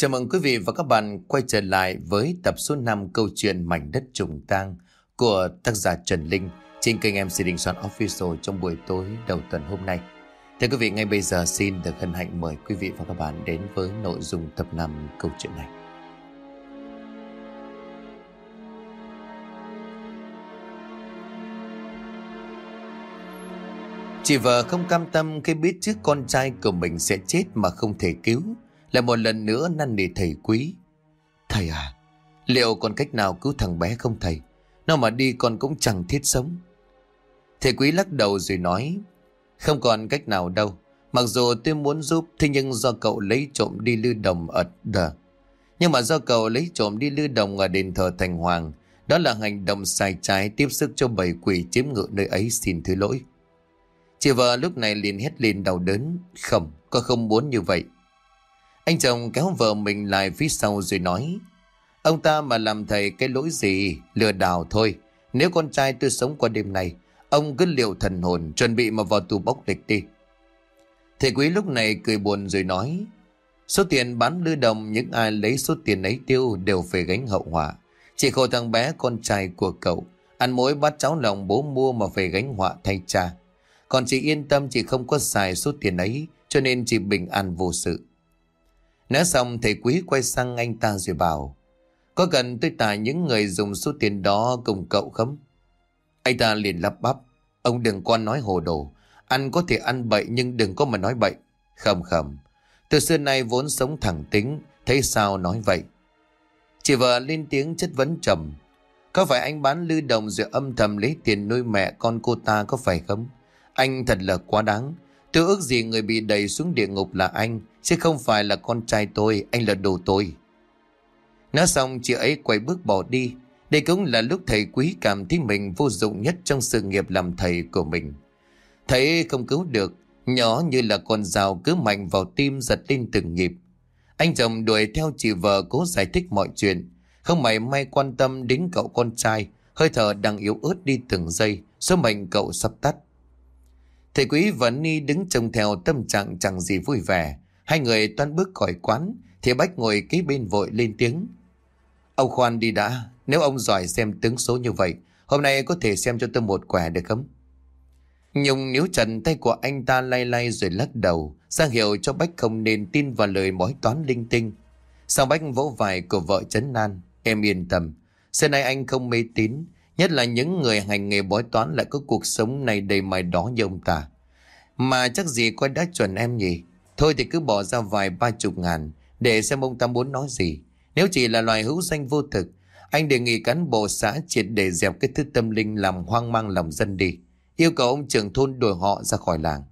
Chào mừng quý vị và các bạn quay trở lại với tập số 5 câu chuyện Mảnh đất trùng tang của tác giả Trần Linh trên kênh MC Đình Soạn Official trong buổi tối đầu tuần hôm nay. Thưa quý vị, ngay bây giờ xin được hân hạnh mời quý vị và các bạn đến với nội dung tập 5 câu chuyện này. Chị vợ không cam tâm khi biết trước con trai của mình sẽ chết mà không thể cứu. Lại một lần nữa năn nỉ thầy quý. Thầy à, liệu còn cách nào cứu thằng bé không thầy? Nó mà đi con cũng chẳng thiết sống. Thầy quý lắc đầu rồi nói. Không còn cách nào đâu. Mặc dù tôi muốn giúp, thế nhưng do cậu lấy trộm đi lưu đồng ở đờ. Nhưng mà do cậu lấy trộm đi lưu đồng ở đền thờ Thành Hoàng, đó là hành động sai trái tiếp sức cho bầy quỷ chiếm ngự nơi ấy xin thứ lỗi. Chị vợ lúc này liền hét lên đau đớn. Không, con không muốn như vậy. Anh chồng kéo vợ mình lại phía sau rồi nói. Ông ta mà làm thầy cái lỗi gì, lừa đảo thôi. Nếu con trai tôi sống qua đêm này, ông cứ liệu thần hồn, chuẩn bị mà vào tù bốc lịch đi. Thầy quý lúc này cười buồn rồi nói. Số tiền bán lưu đồng, những ai lấy số tiền ấy tiêu đều phải gánh hậu họa. Chỉ khổ thằng bé con trai của cậu, ăn mối bắt cháu lòng bố mua mà phải gánh họa thay cha. Còn chị yên tâm chị không có xài số tiền ấy cho nên chị bình an vô sự. Nói xong thầy quý quay sang anh ta rồi bảo Có cần tôi tả những người dùng số tiền đó cùng cậu không? Anh ta liền lắp bắp Ông đừng có nói hồ đồ Ăn có thể ăn bậy nhưng đừng có mà nói bậy Khầm khầm Từ xưa nay vốn sống thẳng tính Thấy sao nói vậy Chị vợ lên tiếng chất vấn trầm Có phải anh bán lưu đồng rồi âm thầm lấy tiền nuôi mẹ con cô ta có phải không? Anh thật là quá đáng. Tôi ước gì người bị đẩy xuống địa ngục là anh, chứ không phải là con trai tôi, anh là đồ tôi. Nói xong chị ấy quay bước bỏ đi. Đây cũng là lúc thầy quý cảm thấy mình vô dụng nhất trong sự nghiệp làm thầy của mình. Thấy không cứu được, nhỏ như là con dao cứ mạnh vào tim giật lên từng nhịp. Anh chồng đuổi theo chị vợ cố giải thích mọi chuyện. Không mảy may quan tâm đến cậu con trai, hơi thở đang yếu ớt đi từng giây, số mệnh cậu sắp tắt. Thầy quý và Ni đứng trông theo tâm trạng chẳng gì vui vẻ. Hai người toan bước khỏi quán, thì Bách ngồi kế bên vội lên tiếng. Ông khoan đi đã, nếu ông giỏi xem tướng số như vậy, hôm nay có thể xem cho tôi một quẻ được không? Nhung níu trần tay của anh ta lay lay rồi lắc đầu, ra hiệu cho Bách không nên tin vào lời bói toán linh tinh. sao Bách vỗ vai của vợ chấn nan, em yên tâm, xưa nay anh không mê tín, Nhất là những người hành nghề bói toán lại có cuộc sống này đầy mài đó như ông ta. Mà chắc gì coi đã chuẩn em nhỉ? Thôi thì cứ bỏ ra vài ba chục ngàn để xem ông ta muốn nói gì. Nếu chỉ là loài hữu danh vô thực, anh đề nghị cán bộ xã triệt để dẹp cái thứ tâm linh làm hoang mang lòng dân đi. Yêu cầu ông trưởng thôn đuổi họ ra khỏi làng.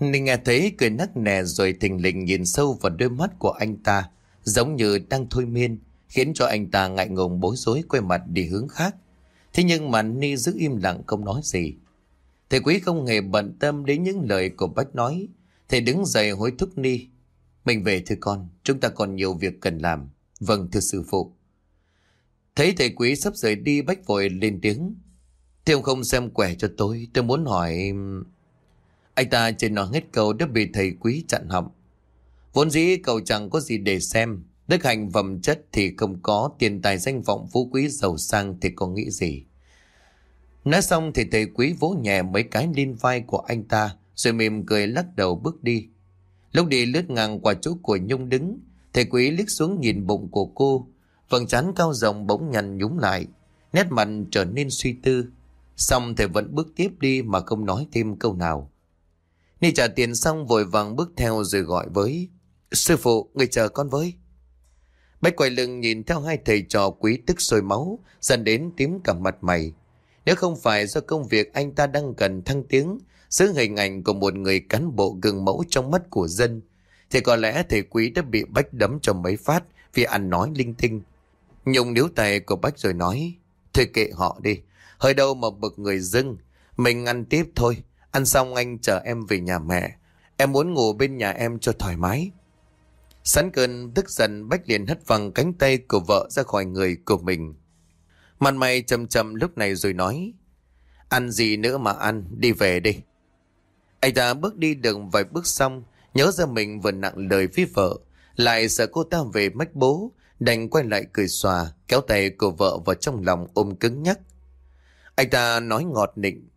Ninh nghe thấy cười nắc nè rồi thình lình nhìn sâu vào đôi mắt của anh ta, giống như đang thôi miên, khiến cho anh ta ngại ngùng bối rối quay mặt đi hướng khác. Thế nhưng mà Ni giữ im lặng không nói gì. Thầy quý không hề bận tâm đến những lời của Bách nói. Thầy đứng dậy hối thúc Ni. Mình về thưa con, chúng ta còn nhiều việc cần làm. Vâng thưa sư phụ. Thấy thầy quý sắp rời đi Bách vội lên tiếng. Thầy ông không xem quẻ cho tôi, tôi muốn hỏi... Anh ta trên nói hết câu đã bị thầy quý chặn họng. Vốn dĩ cậu chẳng có gì để xem, Đức hạnh phẩm chất thì không có, tiền tài danh vọng phú quý giàu sang thì có nghĩ gì. Nói xong thì thầy quý vỗ nhẹ mấy cái lên vai của anh ta, rồi mỉm cười lắc đầu bước đi. Lúc đi lướt ngang qua chỗ của Nhung đứng, thầy quý liếc xuống nhìn bụng của cô, phần chán cao rộng bỗng nhằn nhúng lại, nét mặt trở nên suy tư. Xong thầy vẫn bước tiếp đi mà không nói thêm câu nào. Ni trả tiền xong vội vàng bước theo rồi gọi với Sư phụ, người chờ con với. Bách quay lưng nhìn theo hai thầy trò quý tức sôi máu, dần đến tím cả mặt mày. Nếu không phải do công việc anh ta đang cần thăng tiếng, giữ hình ảnh của một người cán bộ gương mẫu trong mắt của dân, thì có lẽ thầy quý đã bị Bách đấm cho mấy phát vì ăn nói linh tinh. Nhung níu tay của Bách rồi nói, thôi kệ họ đi, hơi đâu mà bực người dưng, mình ăn tiếp thôi, ăn xong anh chở em về nhà mẹ, em muốn ngủ bên nhà em cho thoải mái. Sẵn cơn tức giận Bách liền hất văng cánh tay của vợ ra khỏi người của mình. Mặt mày chầm chầm lúc này rồi nói. Ăn gì nữa mà ăn, đi về đi. Anh ta bước đi được vài bước xong, nhớ ra mình vừa nặng lời với vợ. Lại sợ cô ta về mách bố, đành quay lại cười xòa, kéo tay của vợ vào trong lòng ôm cứng nhắc. Anh ta nói ngọt nịnh.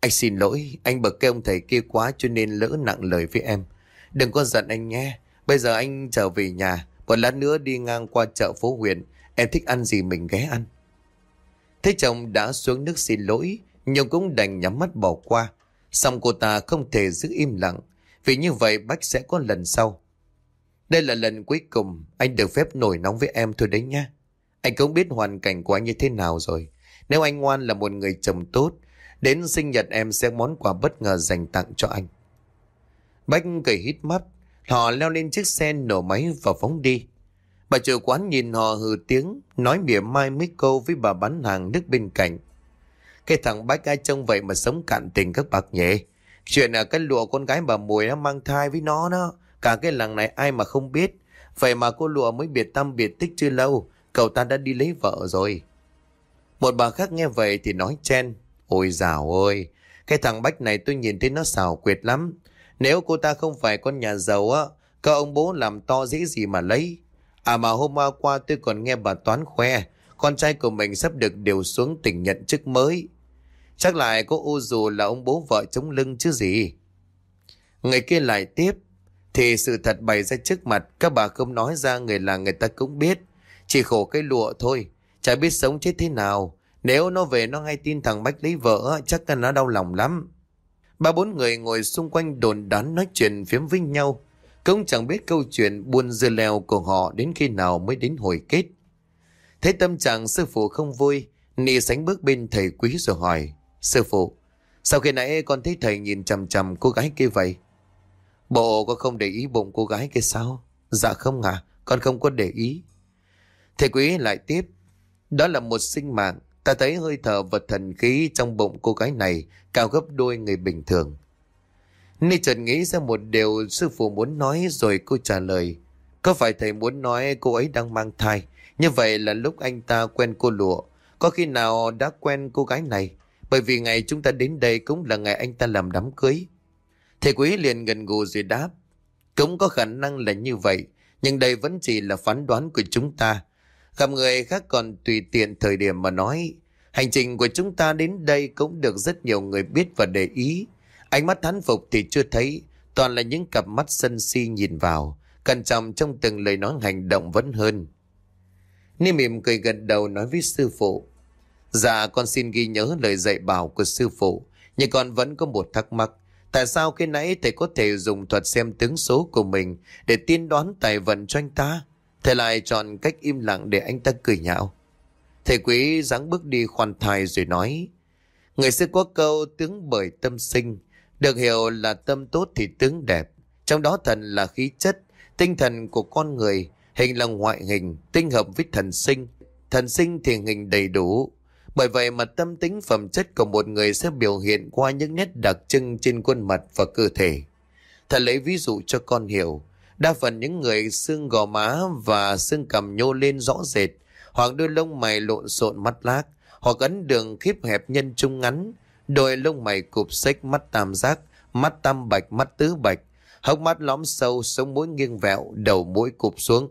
Anh xin lỗi, anh bực cái ông thầy kia quá cho nên lỡ nặng lời với em. Đừng có giận anh nghe, bây giờ anh trở về nhà, còn lát nữa đi ngang qua chợ phố huyện, em thích ăn gì mình ghé ăn. Thế chồng đã xuống nước xin lỗi, nhưng cũng đành nhắm mắt bỏ qua. Xong cô ta không thể giữ im lặng, vì như vậy Bách sẽ có lần sau. Đây là lần cuối cùng anh được phép nổi nóng với em thôi đấy nha. Anh cũng biết hoàn cảnh của anh như thế nào rồi. Nếu anh ngoan là một người chồng tốt, đến sinh nhật em sẽ món quà bất ngờ dành tặng cho anh. Bách cười hít mắt, họ leo lên chiếc xe nổ máy và phóng đi. Bà chủ quán nhìn họ hừ tiếng, nói mỉa mai mấy câu với bà bán hàng nước bên cạnh. Cái thằng Bách ai trông vậy mà sống cạn tình các bạc nhỉ Chuyện là cái lụa con gái bà Mùi nó mang thai với nó đó. Cả cái làng này ai mà không biết. Vậy mà cô lụa mới biệt tâm biệt tích chưa lâu. Cậu ta đã đi lấy vợ rồi. Một bà khác nghe vậy thì nói chen. Ôi dào ơi. Cái thằng Bách này tôi nhìn thấy nó xảo quyệt lắm. Nếu cô ta không phải con nhà giàu á. Các ông bố làm to dễ gì mà lấy. À mà hôm qua tôi còn nghe bà Toán khoe. Con trai của mình sắp được điều xuống tỉnh nhận chức mới. Chắc lại có ô dù là ông bố vợ chống lưng chứ gì. Người kia lại tiếp. Thì sự thật bày ra trước mặt, các bà không nói ra người là người ta cũng biết. Chỉ khổ cái lụa thôi, chả biết sống chết thế nào. Nếu nó về nó ngay tin thằng Bách lấy vợ, chắc là nó đau lòng lắm. Ba bốn người ngồi xung quanh đồn đán nói chuyện phiếm với nhau. Cũng chẳng biết câu chuyện buôn dưa leo của họ đến khi nào mới đến hồi kết. Thấy tâm trạng sư phụ không vui, Nị sánh bước bên thầy quý rồi hỏi. Sư phụ, sao khi nãy con thấy thầy nhìn chằm chằm cô gái kia vậy? Bộ có không để ý bụng cô gái kia sao? Dạ không à, con không có để ý. Thầy quý lại tiếp. Đó là một sinh mạng. Ta thấy hơi thở và thần khí trong bụng cô gái này cao gấp đôi người bình thường. Ni trần nghĩ ra một điều sư phụ muốn nói rồi cô trả lời. Có phải thầy muốn nói cô ấy đang mang thai? Như vậy là lúc anh ta quen cô lụa. Có khi nào đã quen cô gái này? Bởi vì ngày chúng ta đến đây cũng là ngày anh ta làm đám cưới. Thầy quý liền gần gù rồi đáp. Cũng có khả năng là như vậy, nhưng đây vẫn chỉ là phán đoán của chúng ta. Gặp người khác còn tùy tiện thời điểm mà nói. Hành trình của chúng ta đến đây cũng được rất nhiều người biết và để ý. Ánh mắt thán phục thì chưa thấy, toàn là những cặp mắt sân si nhìn vào. Cẩn trọng trong từng lời nói hành động vẫn hơn. Ni mỉm cười gật đầu nói với sư phụ. Dạ con xin ghi nhớ lời dạy bảo của sư phụ, nhưng con vẫn có một thắc mắc. Tại sao khi nãy thầy có thể dùng thuật xem tướng số của mình để tiên đoán tài vận cho anh ta? Thầy lại chọn cách im lặng để anh ta cười nhạo. Thầy quý dáng bước đi khoan thai rồi nói. Người xưa có câu tướng bởi tâm sinh. Được hiểu là tâm tốt thì tướng đẹp. Trong đó thần là khí chất, tinh thần của con người, hình là ngoại hình, tinh hợp với thần sinh. Thần sinh thì hình đầy đủ, bởi vậy mà tâm tính phẩm chất của một người sẽ biểu hiện qua những nét đặc trưng trên khuôn mặt và cơ thể. Thật lấy ví dụ cho con hiểu, đa phần những người xương gò má và xương cằm nhô lên rõ rệt, hoặc đôi lông mày lộn xộn mắt lác, hoặc ấn đường khiếp hẹp nhân trung ngắn, đôi lông mày cụp xếch mắt tam giác, mắt tam bạch, mắt tứ bạch, hốc mắt lõm sâu, sống mũi nghiêng vẹo, đầu mũi cụp xuống.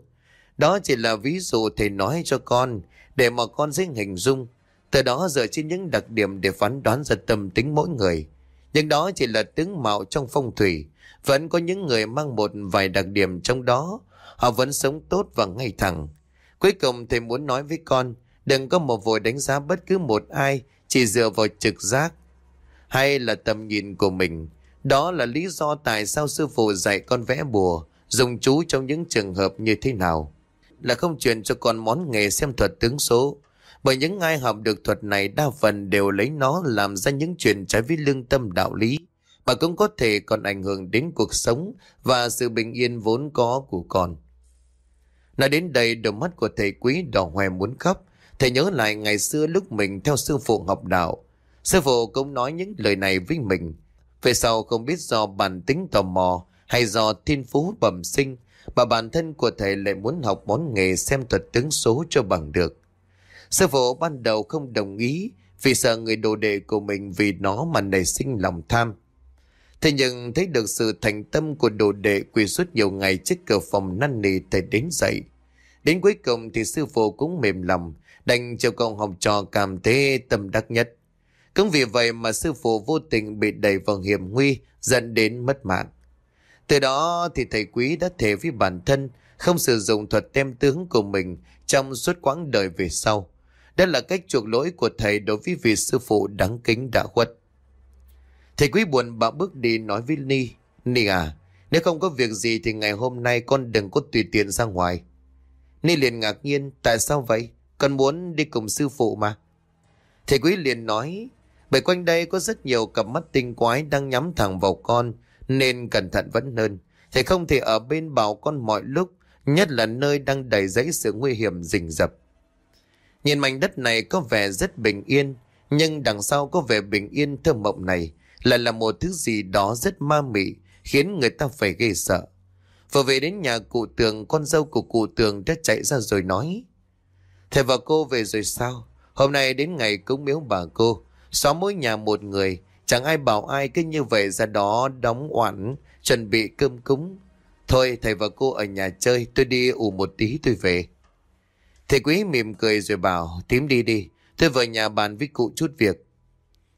Đó chỉ là ví dụ thầy nói cho con, để mà con dễ hình dung từ đó dựa trên những đặc điểm để phán đoán ra tâm tính mỗi người. Nhưng đó chỉ là tướng mạo trong phong thủy. Vẫn có những người mang một vài đặc điểm trong đó. Họ vẫn sống tốt và ngay thẳng. Cuối cùng thầy muốn nói với con, đừng có một vội đánh giá bất cứ một ai chỉ dựa vào trực giác hay là tầm nhìn của mình. Đó là lý do tại sao sư phụ dạy con vẽ bùa, dùng chú trong những trường hợp như thế nào. Là không truyền cho con món nghề xem thuật tướng số, bởi những ai học được thuật này đa phần đều lấy nó làm ra những chuyện trái với lương tâm đạo lý, mà cũng có thể còn ảnh hưởng đến cuộc sống và sự bình yên vốn có của con. Nói đến đây đôi mắt của thầy quý đỏ hoe muốn khóc. Thầy nhớ lại ngày xưa lúc mình theo sư phụ học đạo. Sư phụ cũng nói những lời này với mình. Về sau không biết do bản tính tò mò hay do thiên phú bẩm sinh mà bản thân của thầy lại muốn học món nghề xem thuật tướng số cho bằng được. Sư phụ ban đầu không đồng ý vì sợ người đồ đệ của mình vì nó mà nảy sinh lòng tham. Thế nhưng thấy được sự thành tâm của đồ đệ quỳ suốt nhiều ngày trước cửa phòng năn nỉ thầy đến dậy. Đến cuối cùng thì sư phụ cũng mềm lòng, đành cho con học trò cảm thấy tâm đắc nhất. Cũng vì vậy mà sư phụ vô tình bị đẩy vào hiểm nguy, dẫn đến mất mạng. Từ đó thì thầy quý đã thề với bản thân không sử dụng thuật tem tướng của mình trong suốt quãng đời về sau đó là cách chuộc lỗi của thầy đối với vị sư phụ đáng kính đã khuất. Thầy quý buồn bã bước đi nói với Ni. Ni à, nếu không có việc gì thì ngày hôm nay con đừng có tùy tiện ra ngoài. Ni liền ngạc nhiên, tại sao vậy? Con muốn đi cùng sư phụ mà. Thầy quý liền nói, bởi quanh đây có rất nhiều cặp mắt tinh quái đang nhắm thẳng vào con, nên cẩn thận vẫn hơn. Thầy không thể ở bên bảo con mọi lúc, nhất là nơi đang đầy dẫy sự nguy hiểm rình rập. Nhìn mảnh đất này có vẻ rất bình yên, nhưng đằng sau có vẻ bình yên thơ mộng này lại là một thứ gì đó rất ma mị, khiến người ta phải ghê sợ. Vừa về đến nhà cụ tường, con dâu của cụ tường đã chạy ra rồi nói. Thầy và cô về rồi sao? Hôm nay đến ngày cúng miếu bà cô, xóm mỗi nhà một người, chẳng ai bảo ai cứ như vậy ra đó đóng oản, chuẩn bị cơm cúng. Thôi thầy và cô ở nhà chơi, tôi đi ủ một tí tôi về. Thầy quý mỉm cười rồi bảo, tím đi đi, tôi vào nhà bàn với cụ chút việc.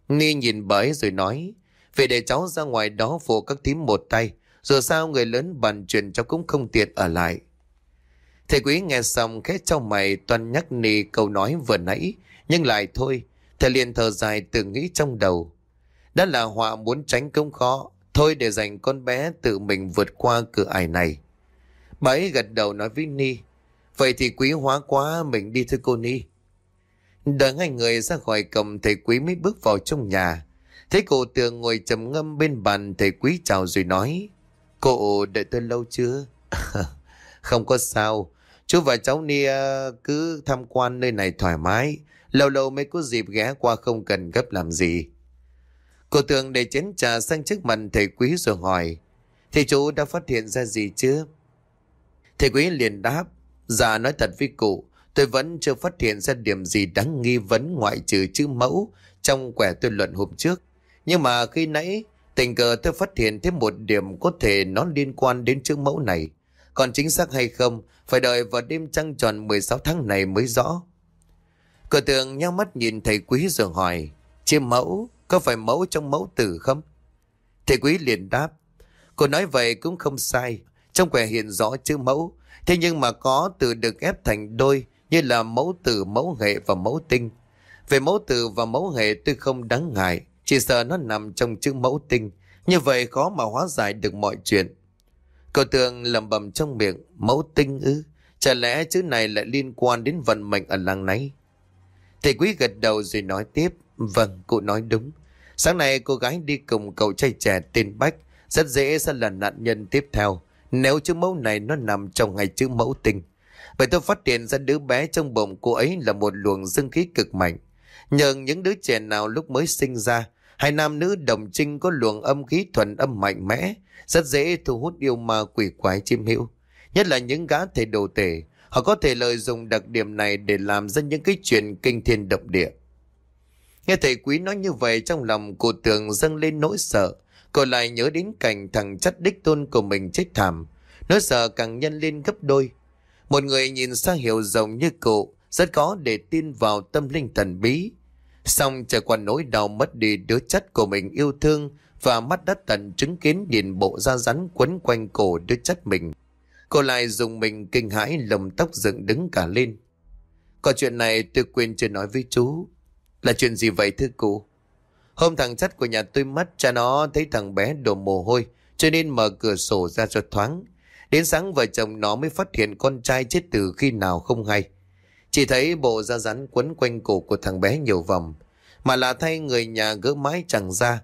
Ni nhìn bới rồi nói, về để cháu ra ngoài đó phụ các thím một tay, dù sao người lớn bàn chuyện cháu cũng không tiện ở lại. Thầy quý nghe xong khét trong mày toàn nhắc Ni câu nói vừa nãy, nhưng lại thôi, thầy liền thở dài tự nghĩ trong đầu. Đã là họa muốn tránh công khó, thôi để dành con bé tự mình vượt qua cửa ải này. Bà ấy gật đầu nói với Ni, vậy thì quý hóa quá, mình đi thôi cô Ni. Đợi hai người ra khỏi cầm thầy quý mới bước vào trong nhà. Thấy cô tường ngồi trầm ngâm bên bàn, thầy quý chào rồi nói. Cô đợi tôi lâu chưa? Không có sao. Chú và cháu Nia à, cứ tham quan nơi này thoải mái. Lâu lâu mới có dịp ghé qua không cần gấp làm gì. Cô tường để chén trà sang trước mặt thầy quý rồi hỏi. Thầy chú đã phát hiện ra gì chưa? Thầy quý liền đáp. Dạ nói thật với cụ. Tôi vẫn chưa phát hiện ra điểm gì đáng nghi vấn ngoại trừ chữ mẫu trong quẻ tuyên luận hôm trước. Nhưng mà khi nãy, tình cờ tôi phát hiện thêm một điểm có thể nó liên quan đến chữ mẫu này. Còn chính xác hay không, phải đợi vào đêm trăng tròn 16 tháng này mới rõ. Cửa tường nhau mắt nhìn thầy quý rồi hỏi, Chữ mẫu, có phải mẫu trong mẫu tử không? Thầy quý liền đáp, Cô nói vậy cũng không sai Trong quẻ hiện rõ chữ mẫu Thế nhưng mà có từ được ép thành đôi như là mẫu tử, mẫu hệ và mẫu tinh. Về mẫu tử và mẫu hệ tôi không đáng ngại, chỉ sợ nó nằm trong chữ mẫu tinh. Như vậy khó mà hóa giải được mọi chuyện. Cậu tường lầm bầm trong miệng, mẫu tinh ư? Chả lẽ chữ này lại liên quan đến vận mệnh ở làng này? Thầy quý gật đầu rồi nói tiếp, vâng, cụ nói đúng. Sáng nay cô gái đi cùng cậu trai trẻ tên Bách, rất dễ sẽ là nạn nhân tiếp theo. Nếu chữ mẫu này nó nằm trong ngày chữ mẫu tinh. Vậy tôi phát hiện ra đứa bé trong bụng cô ấy là một luồng dương khí cực mạnh. Nhờ những đứa trẻ nào lúc mới sinh ra, hai nam nữ đồng trinh có luồng âm khí thuần âm mạnh mẽ, rất dễ thu hút yêu ma quỷ quái chiêm hữu. Nhất là những gã thể đồ tể, họ có thể lợi dụng đặc điểm này để làm ra những cái chuyện kinh thiên động địa. Nghe thầy quý nói như vậy trong lòng cô tường dâng lên nỗi sợ, cô lại nhớ đến cảnh thằng chất đích tôn của mình chết thảm. Nỗi sợ càng nhân lên gấp đôi, một người nhìn xa hiểu rộng như cụ, rất có để tin vào tâm linh thần bí. Xong trải qua nỗi đau mất đi đứa chất của mình yêu thương và mắt đất tận chứng kiến nhìn bộ da rắn quấn quanh cổ đứa chất mình. Cô lại dùng mình kinh hãi lồng tóc dựng đứng cả lên. Có chuyện này tôi quên chưa nói với chú. Là chuyện gì vậy thưa cụ? Hôm thằng chất của nhà tôi mất, cha nó thấy thằng bé đổ mồ hôi, cho nên mở cửa sổ ra cho thoáng. Đến sáng vợ chồng nó mới phát hiện con trai chết từ khi nào không hay. Chỉ thấy bộ da rắn quấn quanh cổ của thằng bé nhiều vòng. Mà là thay người nhà gỡ mái chẳng ra.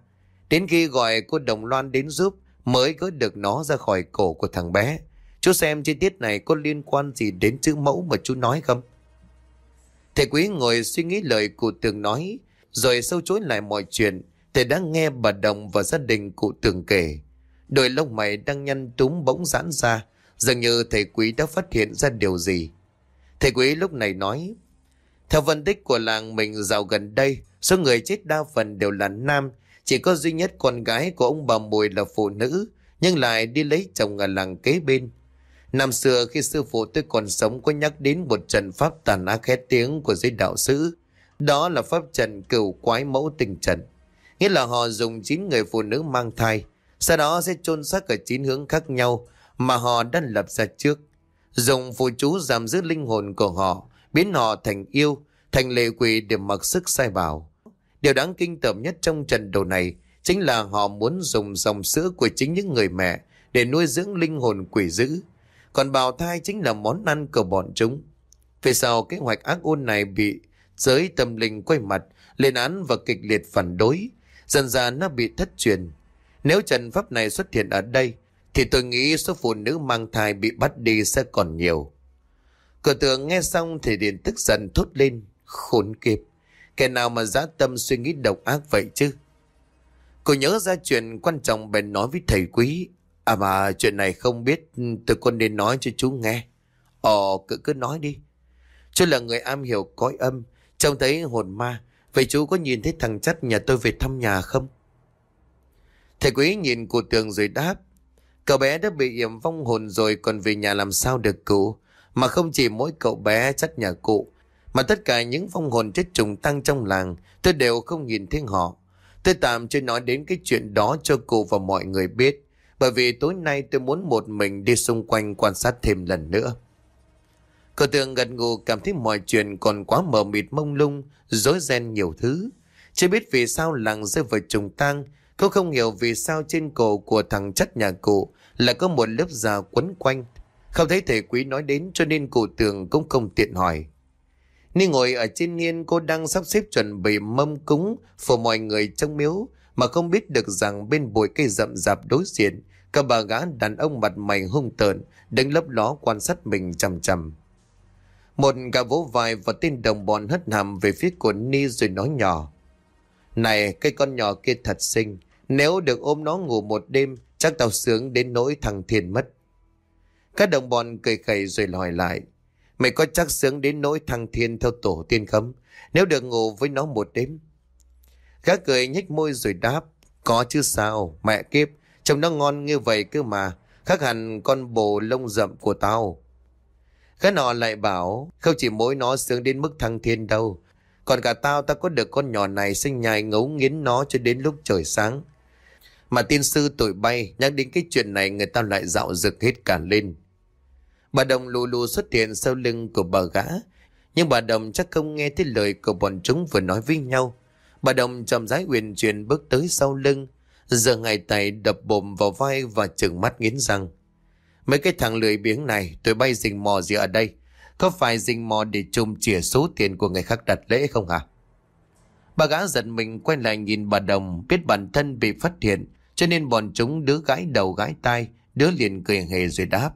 Đến khi gọi cô Đồng Loan đến giúp mới gỡ được nó ra khỏi cổ của thằng bé. Chú xem chi tiết này có liên quan gì đến chữ mẫu mà chú nói không? Thầy quý ngồi suy nghĩ lời cụ tường nói, rồi sâu chối lại mọi chuyện. Thầy đã nghe bà Đồng và gia đình cụ tường kể. Đôi lông mày đang nhăn túm bỗng giãn ra, dường như thầy quý đã phát hiện ra điều gì. Thầy quý lúc này nói, theo phân tích của làng mình dạo gần đây, số người chết đa phần đều là nam, Chỉ có duy nhất con gái của ông bà Mùi là phụ nữ, nhưng lại đi lấy chồng ở làng kế bên. Năm xưa khi sư phụ tôi còn sống có nhắc đến một trận pháp tàn ác khét tiếng của giới đạo sứ. Đó là pháp trận cửu quái mẫu tình trận. Nghĩa là họ dùng 9 người phụ nữ mang thai, sau đó sẽ chôn xác ở 9 hướng khác nhau mà họ đã lập ra trước. Dùng phù chú giảm giữ linh hồn của họ, biến họ thành yêu, thành lệ quỷ để mặc sức sai bảo. Điều đáng kinh tởm nhất trong trận đồ này chính là họ muốn dùng dòng sữa của chính những người mẹ để nuôi dưỡng linh hồn quỷ dữ. Còn bào thai chính là món ăn của bọn chúng. Về sau kế hoạch ác ôn này bị giới tâm linh quay mặt, lên án và kịch liệt phản đối. Dần ra nó bị thất truyền. Nếu Trần pháp này xuất hiện ở đây, thì tôi nghĩ số phụ nữ mang thai bị bắt đi sẽ còn nhiều. Cửa tượng nghe xong thì điện tức giận thốt lên, khốn kiếp. Kẻ nào mà giá tâm suy nghĩ độc ác vậy chứ? Cô nhớ ra chuyện quan trọng bèn nói với thầy quý. À mà chuyện này không biết tôi con nên nói cho chú nghe. Ồ, cứ cứ nói đi. Chú là người am hiểu cõi âm, trông thấy hồn ma. Vậy chú có nhìn thấy thằng chắt nhà tôi về thăm nhà không? Thầy quý nhìn cụ tường rồi đáp. Cậu bé đã bị yểm vong hồn rồi, còn về nhà làm sao được cụ. Mà không chỉ mỗi cậu bé chắt nhà cụ. Mà tất cả những vong hồn chết trùng tăng trong làng, tôi đều không nhìn thấy họ. Tôi tạm chưa nói đến cái chuyện đó cho cụ và mọi người biết. Bởi vì tối nay tôi muốn một mình đi xung quanh quan sát thêm lần nữa. Cậu tường gật ngủ cảm thấy mọi chuyện còn quá mờ mịt mông lung, rối ren nhiều thứ. Chưa biết vì sao làng rơi vào trùng tang, cô không hiểu vì sao trên cổ của thằng chất nhà cụ là có một lớp da quấn quanh. Không thấy thầy quý nói đến cho nên cụ tường cũng không tiện hỏi. Ni ngồi ở trên niên cô đang sắp xếp chuẩn bị mâm cúng for mọi người trong miếu mà không biết được rằng bên bụi cây rậm rạp đối diện các bà gã đàn ông mặt mày hung tợn đứng lấp ló quan sát mình chằm chằm. Một gã vỗ vai và tên đồng bọn hất hàm về phía của Ni rồi nói nhỏ. Này, cái con nhỏ kia thật xinh. Nếu được ôm nó ngủ một đêm, chắc tao sướng đến nỗi thằng Thiên mất. Các đồng bọn cười khẩy rồi lòi lại. Mày có chắc sướng đến nỗi thằng Thiên theo tổ tiên không? Nếu được ngủ với nó một đêm. Gã cười nhếch môi rồi đáp. Có chứ sao, mẹ kiếp. Trông nó ngon như vậy cơ mà. Khác hẳn con bồ lông rậm của tao. Cái nọ lại bảo, không chỉ mỗi nó sướng đến mức thăng thiên đâu. Còn cả tao ta có được con nhỏ này sinh nhai ngấu nghiến nó cho đến lúc trời sáng. Mà tiên sư tội bay, nhắc đến cái chuyện này người ta lại dạo rực hết cả lên. Bà Đồng lù lù xuất hiện sau lưng của bà gã. Nhưng bà Đồng chắc không nghe thấy lời của bọn chúng vừa nói với nhau. Bà Đồng chậm rãi uyển chuyển bước tới sau lưng. Giờ ngày tay đập bồm vào vai và trừng mắt nghiến răng. Mấy cái thằng lười biếng này tôi bay rình mò gì ở đây? Có phải rình mò để trùm chìa số tiền của người khác đặt lễ không hả? Bà gã giận mình quay lại nhìn bà Đồng biết bản thân bị phát hiện cho nên bọn chúng đứa gái đầu gái tai đứa liền cười hề rồi đáp.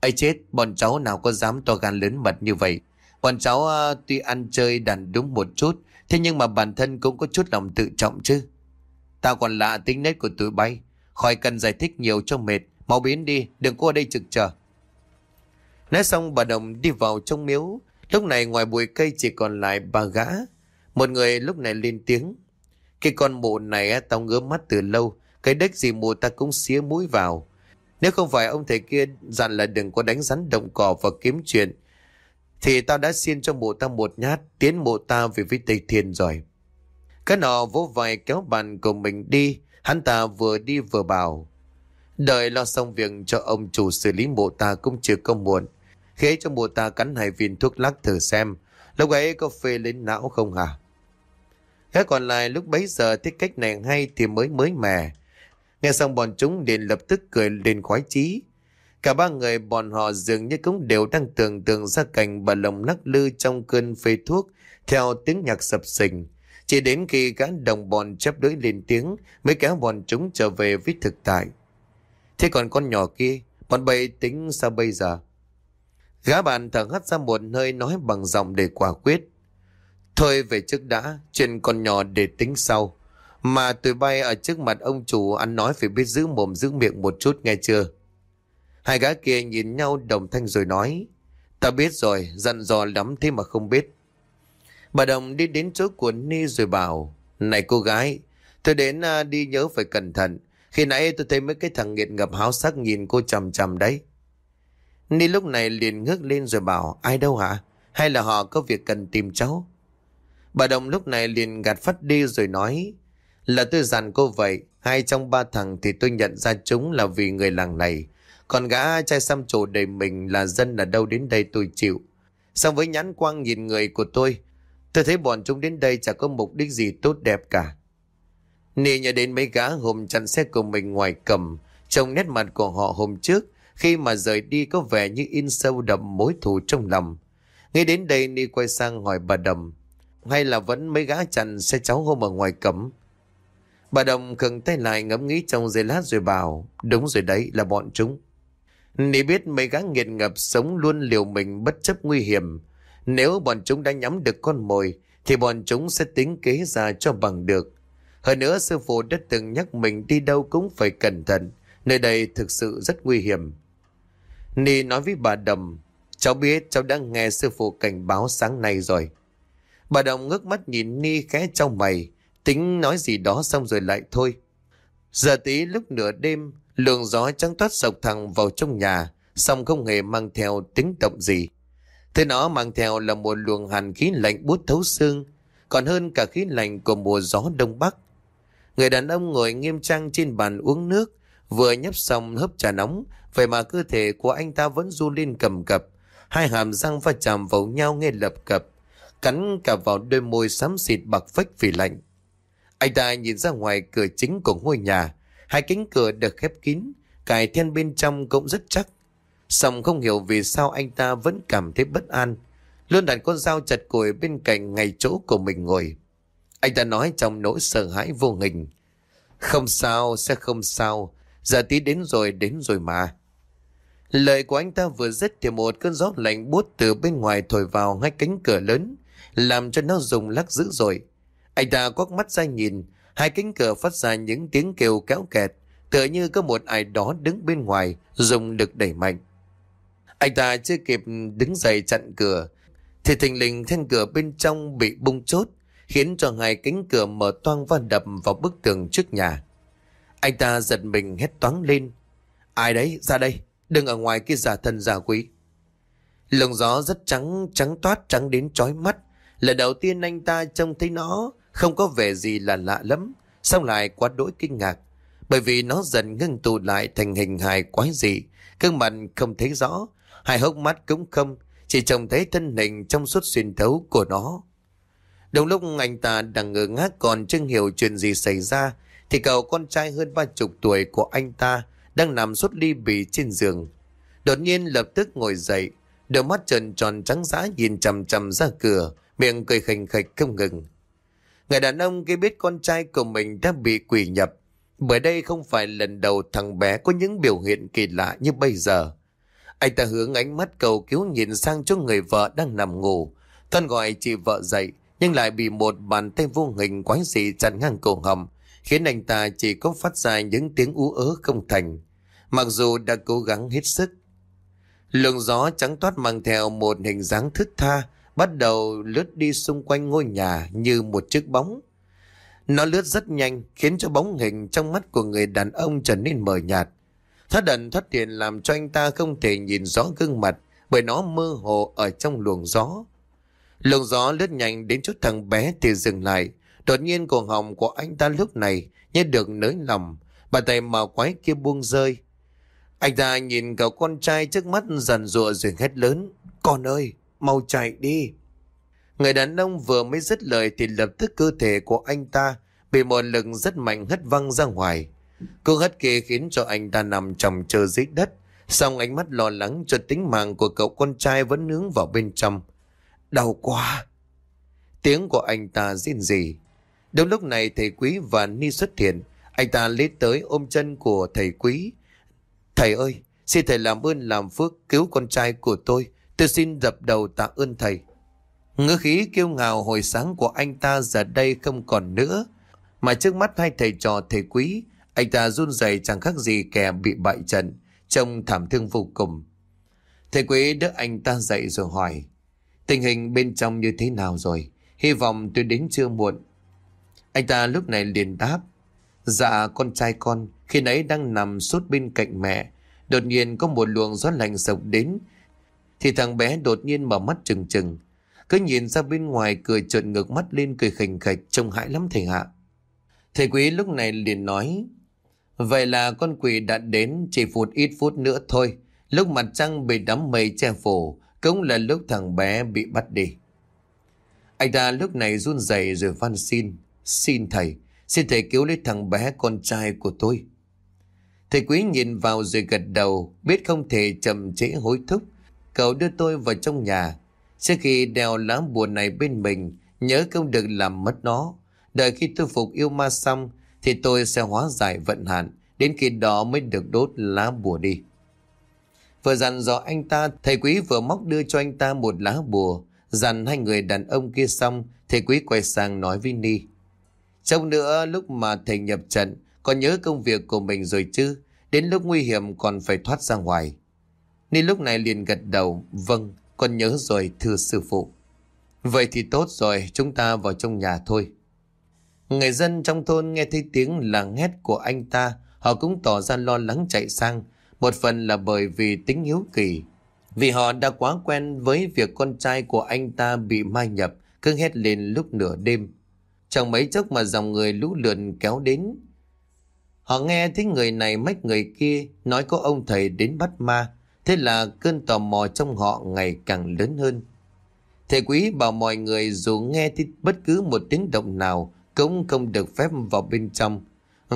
ấy chết, bọn cháu nào có dám to gan lớn mật như vậy. Bọn cháu uh, tuy ăn chơi đàn đúng một chút thế nhưng mà bản thân cũng có chút lòng tự trọng chứ. Tao còn lạ tính nết của tụi bay khỏi cần giải thích nhiều cho mệt Mau biến đi, đừng có ở đây trực chờ. Nói xong bà Đồng đi vào trong miếu. Lúc này ngoài bụi cây chỉ còn lại bà gã. Một người lúc này lên tiếng. Cái con mụ này tao ngứa mắt từ lâu. Cái đếch gì mụ ta cũng xía mũi vào. Nếu không phải ông thầy kia dặn là đừng có đánh rắn động cỏ và kiếm chuyện. Thì tao đã xin cho mụ ta một nhát tiến mụ ta về với Tây Thiên rồi. Cái nọ vỗ vai kéo bàn của mình đi. Hắn ta vừa đi vừa bảo. Đợi lo xong việc cho ông chủ xử lý mộ ta cũng chưa có muộn. Khế cho mộ ta cắn hai viên thuốc lắc thử xem. Lúc ấy có phê lên não không hả? Các còn lại lúc bấy giờ thích cách này hay thì mới mới mẻ. Nghe xong bọn chúng liền lập tức cười lên khoái chí. Cả ba người bọn họ dường như cũng đều đang tưởng tượng ra cảnh bà lồng lắc lư trong cơn phê thuốc, theo tiếng nhạc sập sình. Chỉ đến khi các đồng bọn chấp đối lên tiếng mới kéo bọn chúng trở về với thực tại. Thế còn con nhỏ kia, bọn bay tính sao bây giờ? Gã bạn thở hắt ra một hơi nói bằng giọng để quả quyết. Thôi về trước đã, chuyện con nhỏ để tính sau. Mà tụi bay ở trước mặt ông chủ ăn nói phải biết giữ mồm giữ miệng một chút nghe chưa? Hai gã kia nhìn nhau đồng thanh rồi nói. Ta biết rồi, dặn dò lắm thế mà không biết. Bà Đồng đi đến chỗ của Ni rồi bảo. Này cô gái, Tôi đến à, đi nhớ phải cẩn thận. Khi nãy tôi thấy mấy cái thằng nghiện ngập háo sắc nhìn cô chầm chầm đấy. Ni lúc này liền ngước lên rồi bảo ai đâu hả? Hay là họ có việc cần tìm cháu? Bà Đồng lúc này liền gạt phát đi rồi nói là tôi dặn cô vậy. Hai trong ba thằng thì tôi nhận ra chúng là vì người làng này. Còn gã trai xăm trổ đầy mình là dân ở đâu đến đây tôi chịu. Xong với nhãn quang nhìn người của tôi, tôi thấy bọn chúng đến đây chẳng có mục đích gì tốt đẹp cả. Nì nhớ đến mấy gã hôm chặn xe của mình ngoài cầm, trông nét mặt của họ hôm trước, khi mà rời đi có vẻ như in sâu đậm mối thù trong lòng. Ngay đến đây Ni quay sang hỏi bà Đầm, hay là vẫn mấy gã chặn xe cháu hôm ở ngoài cấm? Bà Đồng khừng tay lại ngẫm nghĩ trong giây lát rồi bảo, đúng rồi đấy là bọn chúng. nì biết mấy gã nghiện ngập sống luôn liều mình bất chấp nguy hiểm. Nếu bọn chúng đã nhắm được con mồi, thì bọn chúng sẽ tính kế ra cho bằng được. Hơn nữa sư phụ đã từng nhắc mình đi đâu cũng phải cẩn thận. Nơi đây thực sự rất nguy hiểm. Ni nói với bà Đầm, cháu biết cháu đã nghe sư phụ cảnh báo sáng nay rồi. Bà Đồng ngước mắt nhìn Ni khẽ trong mày, tính nói gì đó xong rồi lại thôi. Giờ tí lúc nửa đêm, Luồng gió trắng toát sộc thẳng vào trong nhà, xong không hề mang theo tính động gì. Thế nó mang theo là một luồng hàn khí lạnh bút thấu xương, còn hơn cả khí lạnh của mùa gió đông bắc. Người đàn ông ngồi nghiêm trang trên bàn uống nước, vừa nhấp xong hớp trà nóng, vậy mà cơ thể của anh ta vẫn du lên cầm cập, hai hàm răng va chạm vào nhau nghe lập cập, cắn cả vào đôi môi xám xịt bạc phách vì lạnh. Anh ta nhìn ra ngoài cửa chính của ngôi nhà, Hai cánh cửa được khép kín, cài then bên trong cũng rất chắc. Xong không hiểu vì sao anh ta vẫn cảm thấy bất an. Luôn đặt con dao chặt cùi bên cạnh ngay chỗ của mình ngồi. Anh ta nói trong nỗi sợ hãi vô hình. Không sao, sẽ không sao. Giờ tí đến rồi, đến rồi mà. Lời của anh ta vừa dứt thì một cơn gió lạnh buốt từ bên ngoài thổi vào ngay cánh cửa lớn, làm cho nó rung lắc dữ dội. Anh ta quắc mắt ra nhìn, Hai cánh cửa phát ra những tiếng kêu kéo kẹt, tựa như có một ai đó đứng bên ngoài, dùng lực đẩy mạnh. Anh ta chưa kịp đứng dậy chặn cửa, thì thình lình thanh cửa bên trong bị bung chốt, khiến cho hai cánh cửa mở toang và đập vào bức tường trước nhà. Anh ta giật mình hét toáng lên. Ai đấy, ra đây, đừng ở ngoài kia giả thân giả quý. Lồng gió rất trắng, trắng toát, trắng đến chói mắt. Lần đầu tiên anh ta trông thấy nó, không có vẻ gì là lạ lắm, xong lại quá đỗi kinh ngạc. Bởi vì nó dần ngưng tụ lại thành hình hài quái dị, gương mặt không thấy rõ, hai hốc mắt cũng không, chỉ trông thấy thân hình trong suốt xuyên thấu của nó. Đồng lúc anh ta đang ngơ ngác còn chưa hiểu chuyện gì xảy ra, thì cậu con trai hơn ba chục tuổi của anh ta đang nằm suốt ly bì trên giường. Đột nhiên lập tức ngồi dậy, đôi mắt trần tròn trắng dã nhìn chằm chằm ra cửa, miệng cười khành khạch không ngừng. Người đàn ông kia biết con trai của mình đã bị quỷ nhập. Bởi đây không phải lần đầu thằng bé có những biểu hiện kỳ lạ như bây giờ. Anh ta hướng ánh mắt cầu cứu nhìn sang chỗ người vợ đang nằm ngủ. Thân gọi chị vợ dậy, nhưng lại bị một bàn tay vô hình quái dị chặn ngang cổ hầm, khiến anh ta chỉ có phát ra những tiếng ú ớ không thành. Mặc dù đã cố gắng hết sức. Lượng gió trắng toát mang theo một hình dáng thức tha, bắt đầu lướt đi xung quanh ngôi nhà như một chiếc bóng. Nó lướt rất nhanh khiến cho bóng hình trong mắt của người đàn ông trở nên mờ nhạt. thất ẩn thoát hiện làm cho anh ta không thể nhìn rõ gương mặt bởi nó mơ hồ ở trong luồng gió lượng gió lướt nhanh đến chút thằng bé thì dừng lại. Đột nhiên cổ họng của anh ta lúc này như được nới lòng. Bàn tay màu quái kia buông rơi. Anh ta nhìn cậu con trai trước mắt dần rụa rồi hét lớn. Con ơi! mau chạy đi. Người đàn ông vừa mới dứt lời thì lập tức cơ thể của anh ta bị một lực rất mạnh hất văng ra ngoài. Cú hất kia khiến cho anh ta nằm trầm chờ dưới đất, xong ánh mắt lo lắng cho tính mạng của cậu con trai vẫn nướng vào bên trong. Đau quá! Tiếng của anh ta rên rỉ. Đúng lúc này thầy quý và Ni xuất hiện, anh ta lấy tới ôm chân của thầy quý. Thầy ơi, xin thầy làm ơn làm phước cứu con trai của tôi, Tôi xin dập đầu tạ ơn thầy. Ngữ khí kiêu ngạo hồi sáng của anh ta giờ đây không còn nữa. Mà trước mắt hai thầy trò thầy quý, anh ta run rẩy chẳng khác gì kẻ bị bại trận, trông thảm thương vô cùng. Thầy quý đỡ anh ta dậy rồi hỏi, tình hình bên trong như thế nào rồi? Hy vọng tôi đến chưa muộn. Anh ta lúc này liền đáp, Dạ con trai con Khi nãy đang nằm suốt bên cạnh mẹ Đột nhiên có một luồng gió lạnh sộc đến Thì thằng bé đột nhiên mở mắt trừng trừng Cứ nhìn ra bên ngoài cười trợn ngược mắt lên cười khỉnh khạch Trông hãi lắm thầy hạ Thầy quý lúc này liền nói Vậy là con quỷ đã đến chỉ phút ít phút nữa thôi Lúc mặt trăng bị đám mây che phủ cũng là lúc thằng bé bị bắt đi. Anh ta lúc này run rẩy rồi van xin Xin thầy Xin thầy cứu lấy thằng bé con trai của tôi. Thầy quý nhìn vào rồi gật đầu, Biết không thể chậm trễ hối thúc. Cậu đưa tôi vào trong nhà. Trước khi đeo lá bùa này bên mình, Nhớ không được làm mất nó. Đợi khi tôi phục yêu ma xong, Thì tôi sẽ hóa giải vận hạn, Đến khi đó mới được đốt lá bùa đi. Vừa dặn dò anh ta, Thầy quý vừa móc đưa cho anh ta một lá bùa. Dặn hai người đàn ông kia xong, Thầy quý quay sang nói với Ni. Trong nữa, lúc mà thầy nhập trận Còn nhớ công việc của mình rồi chứ? Đến lúc nguy hiểm còn phải thoát ra ngoài. Ni lúc này liền gật đầu Vâng con nhớ rồi, thưa sư phụ. Vậy thì tốt rồi, Chúng ta vào trong nhà thôi. Người dân trong thôn nghe thấy tiếng làng hét của anh ta, Họ cũng tỏ ra lo lắng chạy sang một phần là bởi vì tính hiếu kỳ. Vì họ đã quá quen với việc con trai của anh ta bị mai nhập, cứ hét lên lúc nửa đêm. Chẳng mấy chốc mà dòng người lũ lượn kéo đến. Họ nghe thấy người này mách người kia nói có ông thầy đến bắt ma. Thế là cơn tò mò trong họ ngày càng lớn hơn. Thầy quý bảo mọi người dù nghe thấy bất cứ một tiếng động nào cũng không được phép vào bên trong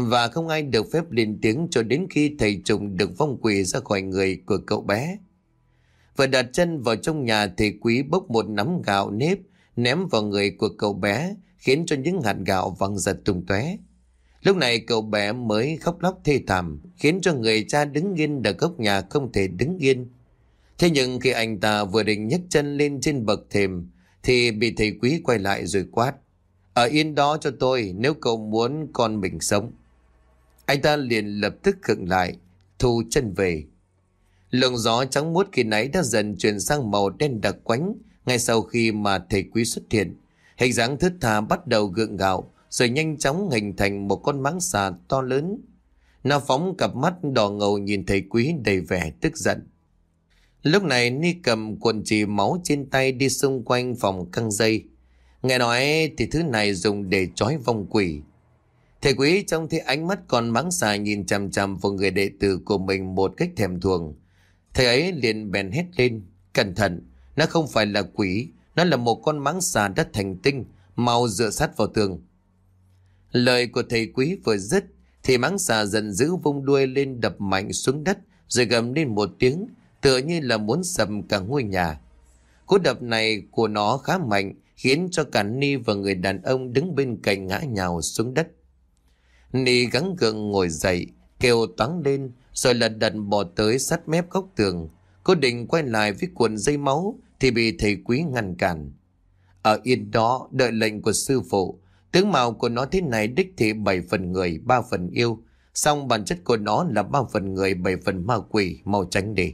và không ai được phép lên tiếng cho đến khi thầy trùng được vong quỷ ra khỏi người của cậu bé. Vừa đặt chân vào trong nhà thầy quý bốc một nắm gạo nếp ném vào người của cậu bé, khiến cho những hạt gạo văng giật tung tóe. Lúc này cậu bé mới khóc lóc thê thảm, khiến cho người cha đứng yên ở góc nhà không thể đứng yên. Thế nhưng khi anh ta vừa định nhấc chân lên trên bậc thềm, thì bị thầy quý quay lại rồi quát. Ở yên đó cho tôi, nếu cậu muốn con mình sống. Anh ta liền lập tức khựng lại, thu chân về. Lượng gió trắng muốt khi nãy đã dần chuyển sang màu đen đặc quánh ngay sau khi mà thầy quý xuất hiện. Hình dáng thướt tha bắt đầu gượng gạo rồi nhanh chóng hình thành một con mãng xà to lớn. Nó phóng cặp mắt đỏ ngầu nhìn thầy quý đầy vẻ tức giận. Lúc này Ni cầm quần chỉ máu trên tay đi xung quanh phòng căng dây. Nghe nói thì thứ này dùng để trói vong quỷ. Thầy quý trong thấy ánh mắt còn mắng xà nhìn chằm chằm vào người đệ tử của mình một cách thèm thuồng. Thầy ấy liền bèn hét lên. Cẩn thận, nó không phải là quỷ, nó là một con mắng xà đất thành tinh, mau dựa sát vào tường. Lời của thầy quý vừa dứt, thì mắng xà dần giữ vung đuôi lên đập mạnh xuống đất, rồi gầm lên một tiếng, tựa như là muốn sầm cả ngôi nhà. Cú đập này của nó khá mạnh, khiến cho cả Ni và người đàn ông đứng bên cạnh ngã nhào xuống đất. Ni gắng gượng ngồi dậy, kêu toáng lên, rồi lật đật bỏ tới sát mép góc tường. Cô định quay lại với cuộn dây máu, thì bị thầy quý ngăn cản. Ở yên đó, đợi lệnh của sư phụ, tướng mạo của nó thế này đích thị bảy phần người, ba phần yêu. Xong bản chất của nó là ba phần người, bảy phần ma quỷ, mau tránh đi.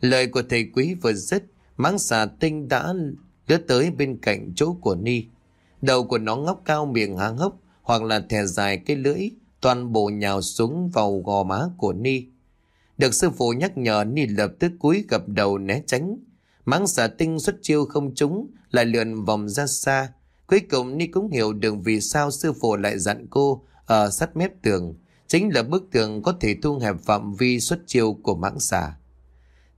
Lời của thầy quý vừa dứt, máng xà tinh đã lướt tới bên cạnh chỗ của Ni. Đầu của nó ngóc cao miệng há hốc, hoặc là thè dài cái lưỡi, toàn bộ nhào xuống vào gò má của Ni. Được sư phụ nhắc nhở Ni lập tức cúi gập đầu né tránh. Máng xà tinh xuất chiêu không trúng, lại lượn vòng ra xa. Cuối cùng Ni cũng hiểu được vì sao sư phụ lại dặn cô ở sát mép tường. Chính là bức tường có thể thu hẹp phạm vi xuất chiêu của mãng xà.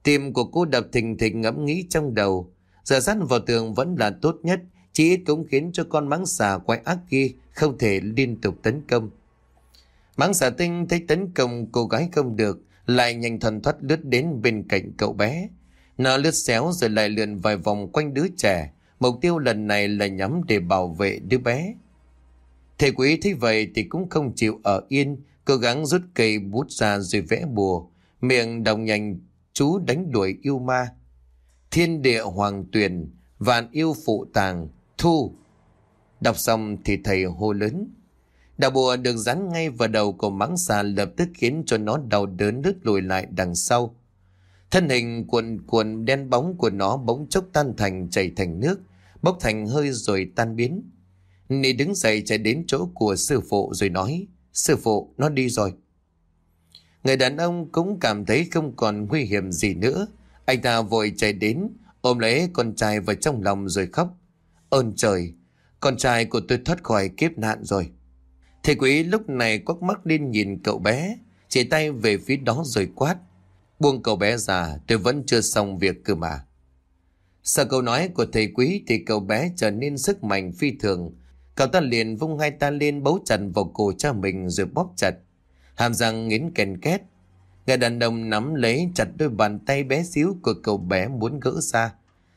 Tim của cô đập thình thịch ngẫm nghĩ trong đầu. Giờ sát vào tường vẫn là tốt nhất, chỉ ít cũng khiến cho con mãng xà quái ác kia không thể liên tục tấn công. Mãng xà tinh thấy tấn công cô gái không được, lại nhanh thần thoát lướt đến bên cạnh cậu bé. Nó lướt xéo rồi lại lượn vài vòng quanh đứa trẻ, mục tiêu lần này là nhắm để bảo vệ đứa bé. Thầy quý thấy vậy thì cũng không chịu ở yên, cố gắng rút cây bút ra rồi vẽ bùa, miệng đồng nhanh chú đánh đuổi yêu ma. Thiên địa hoàng tuyền, vạn yêu phụ tàng, thu, Đọc xong thì thầy hô lớn. Đạo bùa được dán ngay vào đầu của mãng xà lập tức khiến cho nó đau đớn đứt lùi lại đằng sau. Thân hình cuộn cuộn đen bóng của nó bỗng chốc tan thành chảy thành nước, bốc thành hơi rồi tan biến. Nị đứng dậy chạy đến chỗ của sư phụ rồi nói, Sư phụ, nó đi rồi. Người đàn ông cũng cảm thấy không còn nguy hiểm gì nữa. Anh ta vội chạy đến, ôm lấy con trai vào trong lòng rồi khóc. Ơn trời, con trai của tôi thoát khỏi kiếp nạn rồi. Thầy quý lúc này quắc mắt lên nhìn cậu bé, chỉ tay về phía đó rồi quát. Buông cậu bé ra, tôi vẫn chưa xong việc cơ mà. Sau câu nói của thầy quý thì cậu bé trở nên sức mạnh phi thường. Cậu ta liền vung hai ta lên bấu chặt vào cổ cha mình rồi bóp chặt. Hàm răng nghiến kèn két. Người đàn ông nắm lấy chặt đôi bàn tay bé xíu của cậu bé muốn gỡ ra.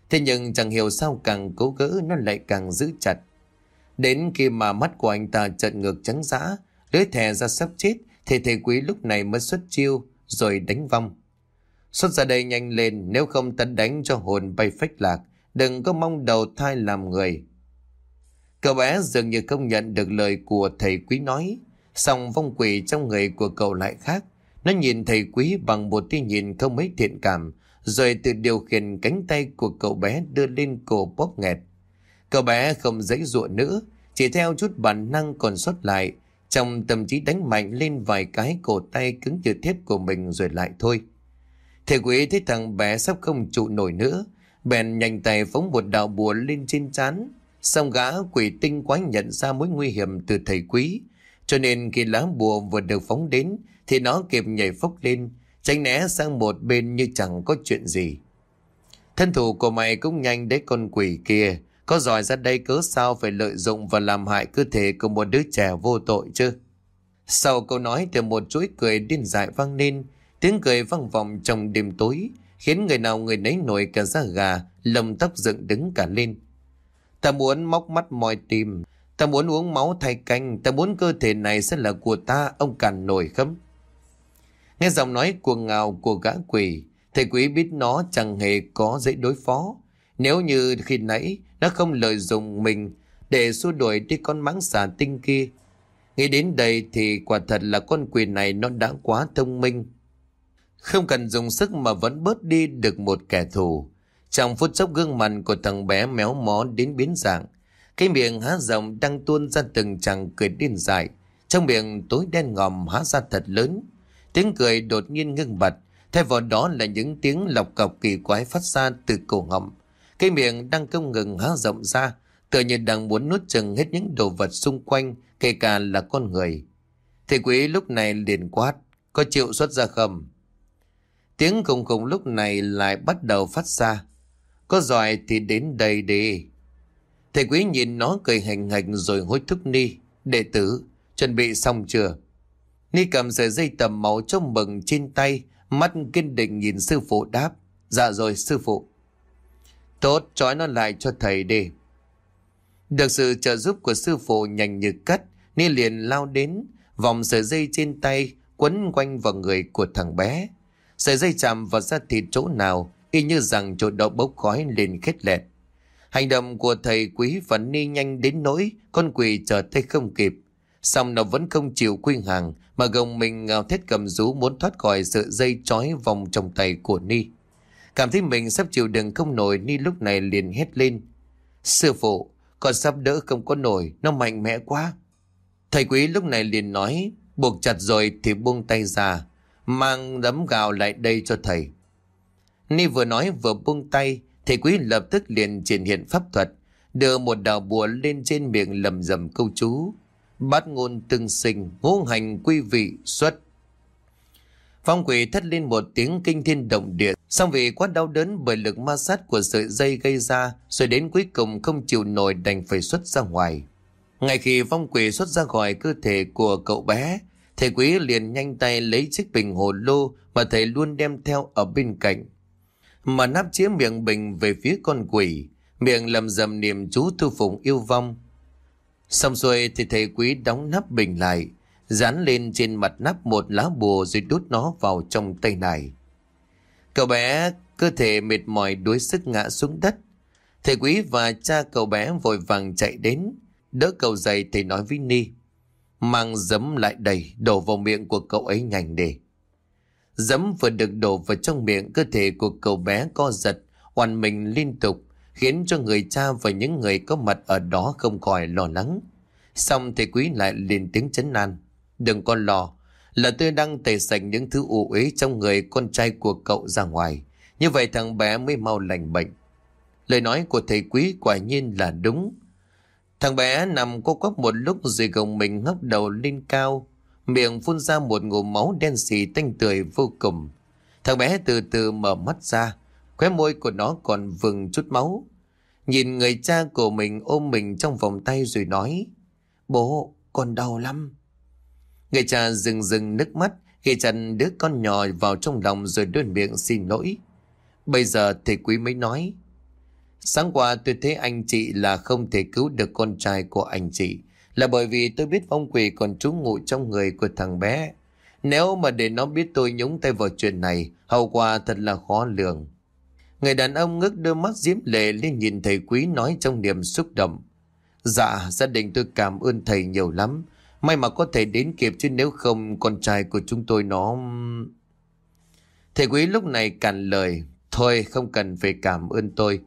Thế nhưng chẳng hiểu sao càng cố gỡ nó lại càng giữ chặt. Đến khi mà mắt của anh ta trợn ngược trắng dã, lưới thè ra sắp chết, thì thầy quý lúc này mới xuất chiêu, rồi đánh vong. Xuất ra đây nhanh lên, nếu không tấn đánh cho hồn bay phách lạc, đừng có mong đầu thai làm người. Cậu bé dường như không nhận được lời của thầy quý nói, song vong quỷ trong người của cậu lại khác. Nó nhìn thầy quý bằng một tia nhìn không mấy thiện cảm, rồi tự điều khiển cánh tay của cậu bé đưa lên cổ bóp nghẹt. Cậu bé không dãy dụa nữa, chỉ theo chút bản năng còn sót lại, trong tâm trí đánh mạnh lên vài cái cổ tay cứng như thép của mình rồi lại thôi. Thầy quý thấy thằng bé sắp không trụ nổi nữa, bèn nhanh tay phóng một đạo bùa lên trên chán, Xong gã quỷ tinh quái nhận ra mối nguy hiểm từ thầy quý, cho nên khi lá bùa vừa được phóng đến thì nó kịp nhảy phốc lên, tránh né sang một bên như chẳng có chuyện gì. Thân thủ của mày cũng nhanh đấy con quỷ kia, có giỏi ra đây cớ sao phải lợi dụng và làm hại cơ thể của một đứa trẻ vô tội chứ? Sau câu nói thì một chuỗi cười điên dại vang lên, tiếng cười vang vọng trong đêm tối, khiến người nào người nấy nổi cả da gà, lồng tóc dựng đứng cả lên. Ta muốn móc mắt moi tim, ta muốn uống máu thay canh, ta muốn cơ thể này sẽ là của ta, ông càn nổi khấm. Nghe giọng nói cuồng ngào của gã quỷ, thầy quý biết nó chẳng hề có dễ đối phó. Nếu như khi nãy nó không lợi dụng mình để xua đuổi đi con mãng xà tinh kia. Nghĩ đến đây thì quả thật là con quỷ này nó đã quá thông minh. Không cần dùng sức mà vẫn bớt đi được một kẻ thù. Trong phút chốc gương mặt của thằng bé méo mó đến biến dạng. Cái miệng há rộng đang tuôn ra từng chàng cười điên dại. Trong miệng tối đen ngòm há ra thật lớn. Tiếng cười đột nhiên ngưng bật. Thay vào đó là những tiếng lọc cọc kỳ quái phát ra từ cổ họng. Cái miệng đang không ngừng há rộng ra, tựa như đang muốn nuốt chừng hết những đồ vật xung quanh, kể cả là con người. Thầy quý lúc này liền quát, có chịu xuất ra không? Tiếng khùng khùng lúc này lại bắt đầu phát ra. Có giỏi thì đến đây đi. Thầy quý nhìn nó cười hành hành rồi hối thúc Ni. Đệ tử, chuẩn bị xong chưa? Ni cầm sợi dây tầm máu trong bừng trên tay, mắt kiên định nhìn sư phụ đáp. Dạ rồi sư phụ. Tốt, trói nó lại cho thầy đi. Được sự trợ giúp của sư phụ nhanh như cắt, Ni liền lao đến, vòng sợi dây trên tay quấn quanh vào người của thằng bé. Sợi dây chạm vào da thịt chỗ nào, y như rằng chỗ đậu bốc khói lên khét lẹt. Hành động của thầy quý và Ni nhanh đến nỗi con quỷ chờ tay không kịp. Xong nó vẫn không chịu quy hàng mà gồng mình ngào thét cầm rú muốn thoát khỏi sợi dây trói vòng trong tay của Ni. Cảm thấy mình sắp chịu đựng không nổi Ni lúc này liền hét lên. Sư phụ, con sắp đỡ không có nổi, nó mạnh mẽ quá. Thầy quý lúc này liền nói, buộc chặt rồi thì buông tay ra, mang đấm gạo lại đây cho thầy. Ni vừa nói vừa buông tay, thầy quý lập tức liền triển hiện pháp thuật, đưa một đạo bùa lên trên miệng lầm rầm câu chú. Bát ngôn tương sinh, ngũ hành quy vị, xuất. Phong quỷ thất lên một tiếng kinh thiên động địa, song vì quá đau đớn bởi lực ma sát của sợi dây gây ra, rồi đến cuối cùng không chịu nổi đành phải xuất ra ngoài. Ngay khi phong quỷ xuất ra khỏi cơ thể của cậu bé, thầy quý liền nhanh tay lấy chiếc bình hồ lô mà thầy luôn đem theo ở bên cạnh. Mà nắp chĩa miệng bình về phía con quỷ, miệng lầm rầm niệm chú thư phụng yêu vong. Xong rồi thì thầy quý đóng nắp bình lại, dán lên trên mặt nắp một lá bùa rồi đút nó vào trong tay này. Cậu bé cơ thể mệt mỏi đuối sức ngã xuống đất. Thầy quý và cha cậu bé vội vàng chạy đến, đỡ cậu dậy thầy nói với Ni. Mang giấm lại đầy, đổ vào miệng của cậu ấy nhanh để. Giấm vừa được đổ vào trong miệng cơ thể của cậu bé co giật, hoàn mình liên tục, khiến cho người cha và những người có mặt ở đó không khỏi lo lắng. Xong thầy quý lại lên tiếng chấn an. Đừng con lo, là tôi đang tẩy sạch những thứ ủ uế trong người con trai của cậu ra ngoài. Như vậy thằng bé mới mau lành bệnh. Lời nói của thầy quý quả nhiên là đúng. Thằng bé nằm cô quắp một lúc rồi gồng mình ngóc đầu lên cao. Miệng phun ra một ngụm máu đen xì tanh tươi vô cùng. Thằng bé từ từ mở mắt ra. Khóe môi của nó còn vừng chút máu. Nhìn người cha của mình ôm mình trong vòng tay rồi nói. Bố, con đau lắm. Người cha rừng rừng nước mắt ghi chặt đứa con nhỏ vào trong lòng rồi đơn miệng xin lỗi. Bây giờ thầy quý mới nói. Sáng qua tôi thấy anh chị là không thể cứu được con trai của anh chị. Là bởi vì tôi biết phong quỷ còn trú ngụ trong người của thằng bé. Nếu mà để nó biết tôi nhúng tay vào chuyện này, hậu quả thật là khó lường. Người đàn ông ngước đôi mắt diễm lệ lên nhìn thầy quý nói trong niềm xúc động. Dạ, gia đình tôi cảm ơn thầy nhiều lắm. May mà có thể đến kịp chứ nếu không con trai của chúng tôi nó... Thầy quý lúc này cản lời. Thôi không cần phải cảm ơn tôi.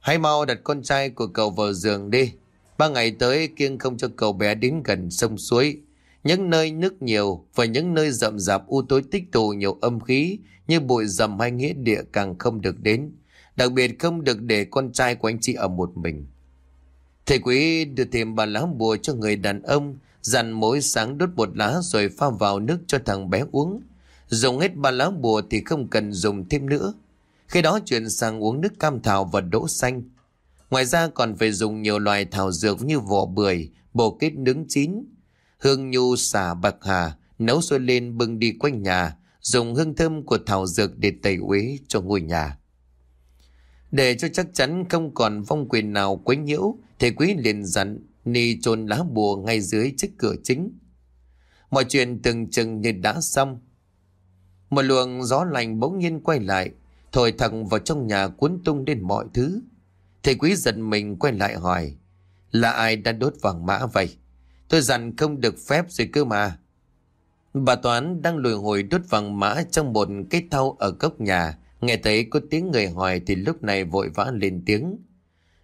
Hãy mau đặt con trai của cậu vào giường đi. Ba ngày tới kiêng không cho cậu bé đến gần sông suối. Những nơi nước nhiều và những nơi rậm rạp u tối tích tụ nhiều âm khí như bụi rậm hay nghĩa địa càng không được đến. Đặc biệt không được để con trai của anh chị ở một mình. Thầy quý đưa thêm bà lá bùa cho người đàn ông dặn mỗi sáng đốt một lá rồi pha vào nước cho thằng bé uống. Dùng hết ba lá bùa thì không cần dùng thêm nữa. Khi đó chuyển sang uống nước cam thảo và đỗ xanh. Ngoài ra còn phải dùng nhiều loài thảo dược như vỏ bưởi, bồ kết nướng chín, hương nhu xả bạc hà, nấu sôi lên bưng đi quanh nhà, dùng hương thơm của thảo dược để tẩy uế cho ngôi nhà. Để cho chắc chắn không còn vong quyền nào quấy nhiễu, thầy quý liền dặn Ni chôn lá bùa ngay dưới chiếc cửa chính. Mọi chuyện từng chừng như đã xong. Một luồng gió lành bỗng nhiên quay lại, thổi thẳng vào trong nhà cuốn tung lên mọi thứ. Thầy quý giật mình quay lại hỏi, là ai đã đốt vàng mã vậy? Tôi dặn không được phép rồi cơ mà. Bà Toán đang lùi hồi đốt vàng mã trong một cái thau ở góc nhà. Nghe thấy có tiếng người hỏi thì lúc này vội vã lên tiếng.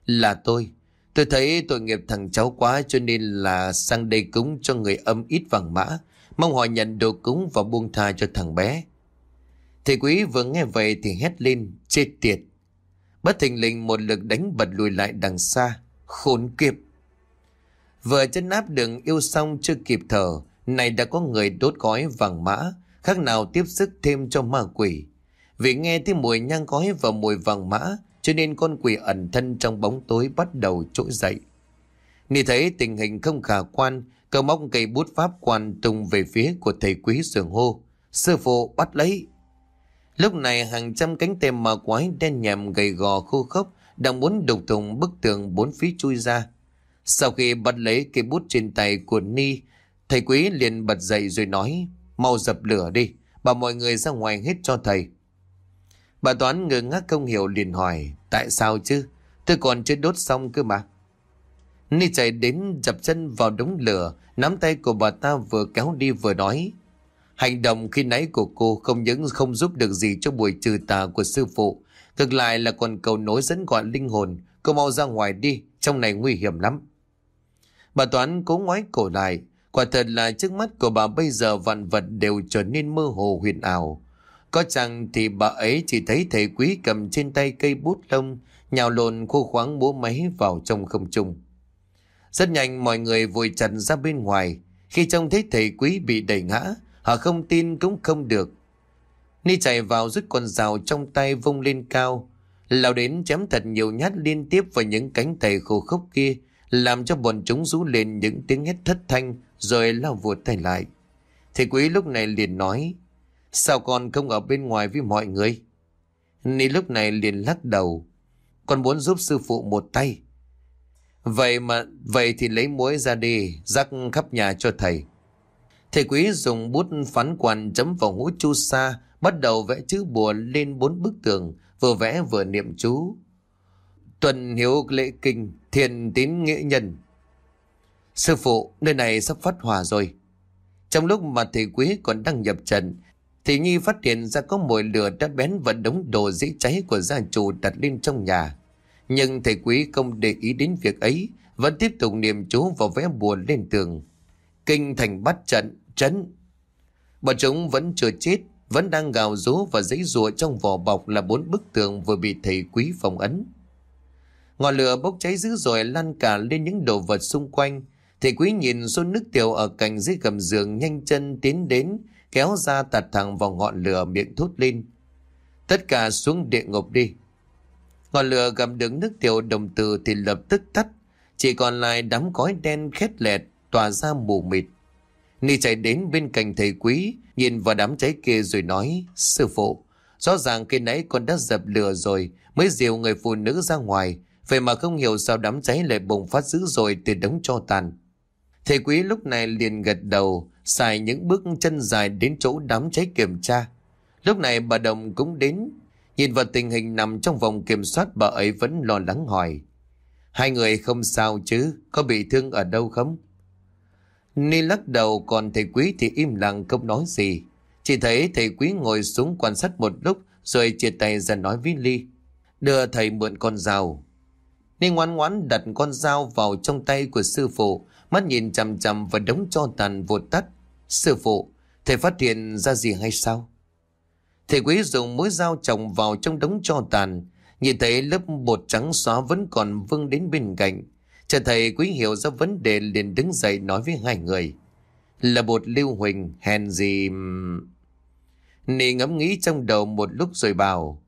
Là tôi, Tôi thấy tội nghiệp thằng cháu quá cho nên là sang đây cúng cho người âm ít vàng mã. Mong họ nhận đồ cúng và buông tha cho thằng bé. Thầy quý vừa nghe vậy thì hét lên, chết tiệt. Bất thình lình một lực đánh bật lùi lại đằng xa, khốn kiếp. Vừa chân áp đường yêu xong chưa kịp thở, này đã có người đốt gói vàng mã, khác nào tiếp sức thêm cho ma quỷ. Vì nghe thấy mùi nhang gói và mùi vàng mã, cho nên con quỷ ẩn thân trong bóng tối bắt đầu trỗi dậy. Nhìn thấy tình hình không khả quan, cậu móc cây bút pháp quan tung về phía của thầy quý sườn hô. Sư phụ bắt lấy. Lúc này hàng trăm cánh tem ma quái đen nhèm gầy gò khô khốc đang muốn đục thùng bức tường bốn phía chui ra. Sau khi bắt lấy cây bút trên tay của Ni, thầy quý liền bật dậy rồi nói, mau dập lửa đi, bảo mọi người ra ngoài hết cho thầy. Bà Toán ngơ ngác không hiểu liền hỏi, tại sao chứ? Tôi còn chưa đốt xong cơ mà. Ni chạy đến dập chân vào đống lửa, nắm tay của bà ta vừa kéo đi vừa nói. Hành động khi nãy của cô không những không giúp được gì cho buổi trừ tà của sư phụ, ngược lại là còn cầu nối dẫn gọi linh hồn. Cô mau ra ngoài đi, trong này nguy hiểm lắm. Bà Toán cố ngoái cổ lại, quả thật là trước mắt của bà bây giờ vạn vật đều trở nên mơ hồ huyền ảo. Có chăng thì bà ấy chỉ thấy thầy quý cầm trên tay cây bút lông, nhào lộn khô khoáng búa máy vào trong không trung. Rất nhanh mọi người vội chặt ra bên ngoài. Khi trông thấy thầy quý bị đẩy ngã, họ không tin cũng không được. Ni chạy vào rút con rào trong tay vung lên cao, lao đến chém thật nhiều nhát liên tiếp vào những cánh tay khô khốc kia, làm cho bọn chúng rú lên những tiếng hét thất thanh rồi lao vụt tay lại. Thầy quý lúc này liền nói, Sao con không ở bên ngoài với mọi người? Ni lúc này liền lắc đầu. Con muốn giúp sư phụ một tay. Vậy mà, vậy thì lấy muối ra đi, rắc khắp nhà cho thầy. Thầy quý dùng bút phán quan chấm vào hũ chu sa, bắt đầu vẽ chữ bùa lên bốn bức tường, vừa vẽ vừa niệm chú. Tuần hiếu lễ kinh, thiền tín nghĩa nhân. Sư phụ, nơi này sắp phát hỏa rồi. Trong lúc mà thầy quý còn đang nhập trận, thì Nhi phát hiện ra có mồi lửa đã bén vào đống đồ dễ cháy của gia chủ đặt lên trong nhà. Nhưng thầy quý không để ý đến việc ấy, vẫn tiếp tục niệm chú vào vẽ bùa lên tường. Kinh thành bắt trận, chấn. Bọn chúng vẫn chưa chết, vẫn đang gào rú và dãy rùa trong vỏ bọc là bốn bức tường vừa bị thầy quý phòng ấn. Ngọn lửa bốc cháy dữ dội lan cả lên những đồ vật xung quanh. Thầy quý nhìn xôn nước tiểu ở cạnh dưới gầm giường nhanh chân tiến đến, kéo ra tạt thẳng vào ngọn lửa miệng thốt lên. Tất cả xuống địa ngục đi. Ngọn lửa gầm đứng nước tiểu đồng từ thì lập tức tắt, chỉ còn lại đám khói đen khét lẹt tỏa ra mù mịt. Ni chạy đến bên cạnh thầy quý, nhìn vào đám cháy kia rồi nói, Sư phụ, rõ ràng khi nãy con đã dập lửa rồi, mới dìu người phụ nữ ra ngoài, vậy mà không hiểu sao đám cháy lại bùng phát dữ dội từ đống cho tàn. Thầy quý lúc này liền gật đầu, xài những bước chân dài đến chỗ đám cháy kiểm tra. Lúc này bà Đồng cũng đến, nhìn vào tình hình nằm trong vòng kiểm soát bà ấy vẫn lo lắng hỏi. Hai người không sao chứ, có bị thương ở đâu không? Ni lắc đầu còn thầy quý thì im lặng không nói gì. Chỉ thấy thầy quý ngồi xuống quan sát một lúc rồi chia tay ra nói với Ly. Đưa thầy mượn con dao. Ni ngoan ngoãn đặt con dao vào trong tay của sư phụ, mắt nhìn chằm chằm và đống cho tàn vụt tắt. Sư phụ, thầy phát hiện ra gì hay sao? Thầy quý dùng mũi dao trồng vào trong đống cho tàn, nhìn thấy lớp bột trắng xóa vẫn còn vương đến bên cạnh. Chờ thầy quý hiểu ra vấn đề liền đứng dậy nói với hai người. Là bột lưu huỳnh, hèn gì... Nị ngẫm nghĩ trong đầu một lúc rồi bảo.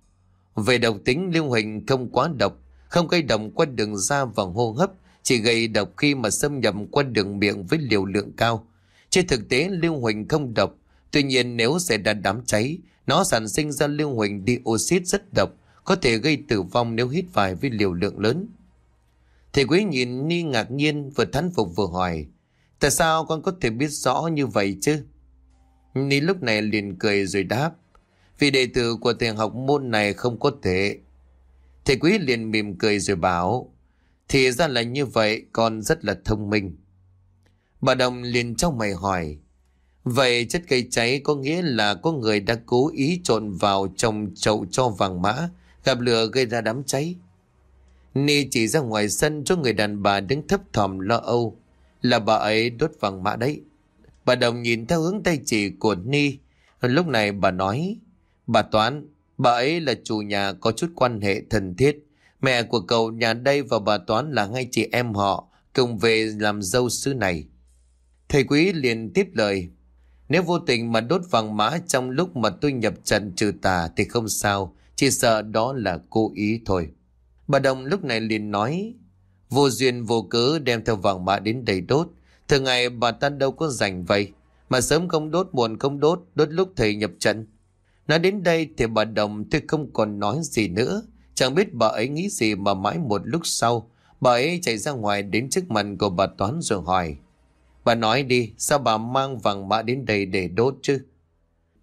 Về độc tính lưu huỳnh không quá độc, không gây độc qua đường da và hô hấp, chỉ gây độc khi mà xâm nhập qua đường miệng với liều lượng cao. Trên thực tế lưu huỳnh không độc, tuy nhiên nếu xảy ra đám cháy, nó sản sinh ra lưu huỳnh dioxide rất độc, có thể gây tử vong nếu hít phải với liều lượng lớn. Thầy quý nhìn Ni ngạc nhiên vừa thán phục vừa hỏi Tại sao con có thể biết rõ như vậy chứ? Ni lúc này liền cười rồi đáp Vì đệ tử của thầy học môn này không có thể Thầy quý liền mỉm cười rồi bảo Thì ra là như vậy con rất là thông minh Bà Đồng liền trong mày hỏi Vậy chất cây cháy có nghĩa là có người đã cố ý trộn vào trong chậu cho vàng mã Gặp lửa gây ra đám cháy Ni chỉ ra ngoài sân cho người đàn bà đứng thấp thỏm lo âu. Là bà ấy đốt vàng mã đấy. Bà Đồng nhìn theo hướng tay chỉ của Ni. Lúc này bà nói, bà Toán, bà ấy là chủ nhà có chút quan hệ thân thiết. Mẹ của cậu nhà đây và bà Toán là ngay chị em họ, cùng về làm dâu xứ này. Thầy quý liền tiếp lời, nếu vô tình mà đốt vàng mã trong lúc mà tôi nhập trận trừ tà thì không sao, chỉ sợ đó là cố ý thôi. Bà Đồng lúc này liền nói, vô duyên vô cớ đem theo vàng mã đến đầy đốt. Thường ngày bà ta đâu có rảnh vậy, mà sớm không đốt muộn không đốt, đốt lúc thầy nhập trận. Nói đến đây thì bà Đồng tôi không còn nói gì nữa. Chẳng biết bà ấy nghĩ gì mà mãi một lúc sau, bà ấy chạy ra ngoài đến trước mặt của bà Toán rồi hỏi. Bà nói đi, sao bà mang vàng mã đến đây để đốt chứ?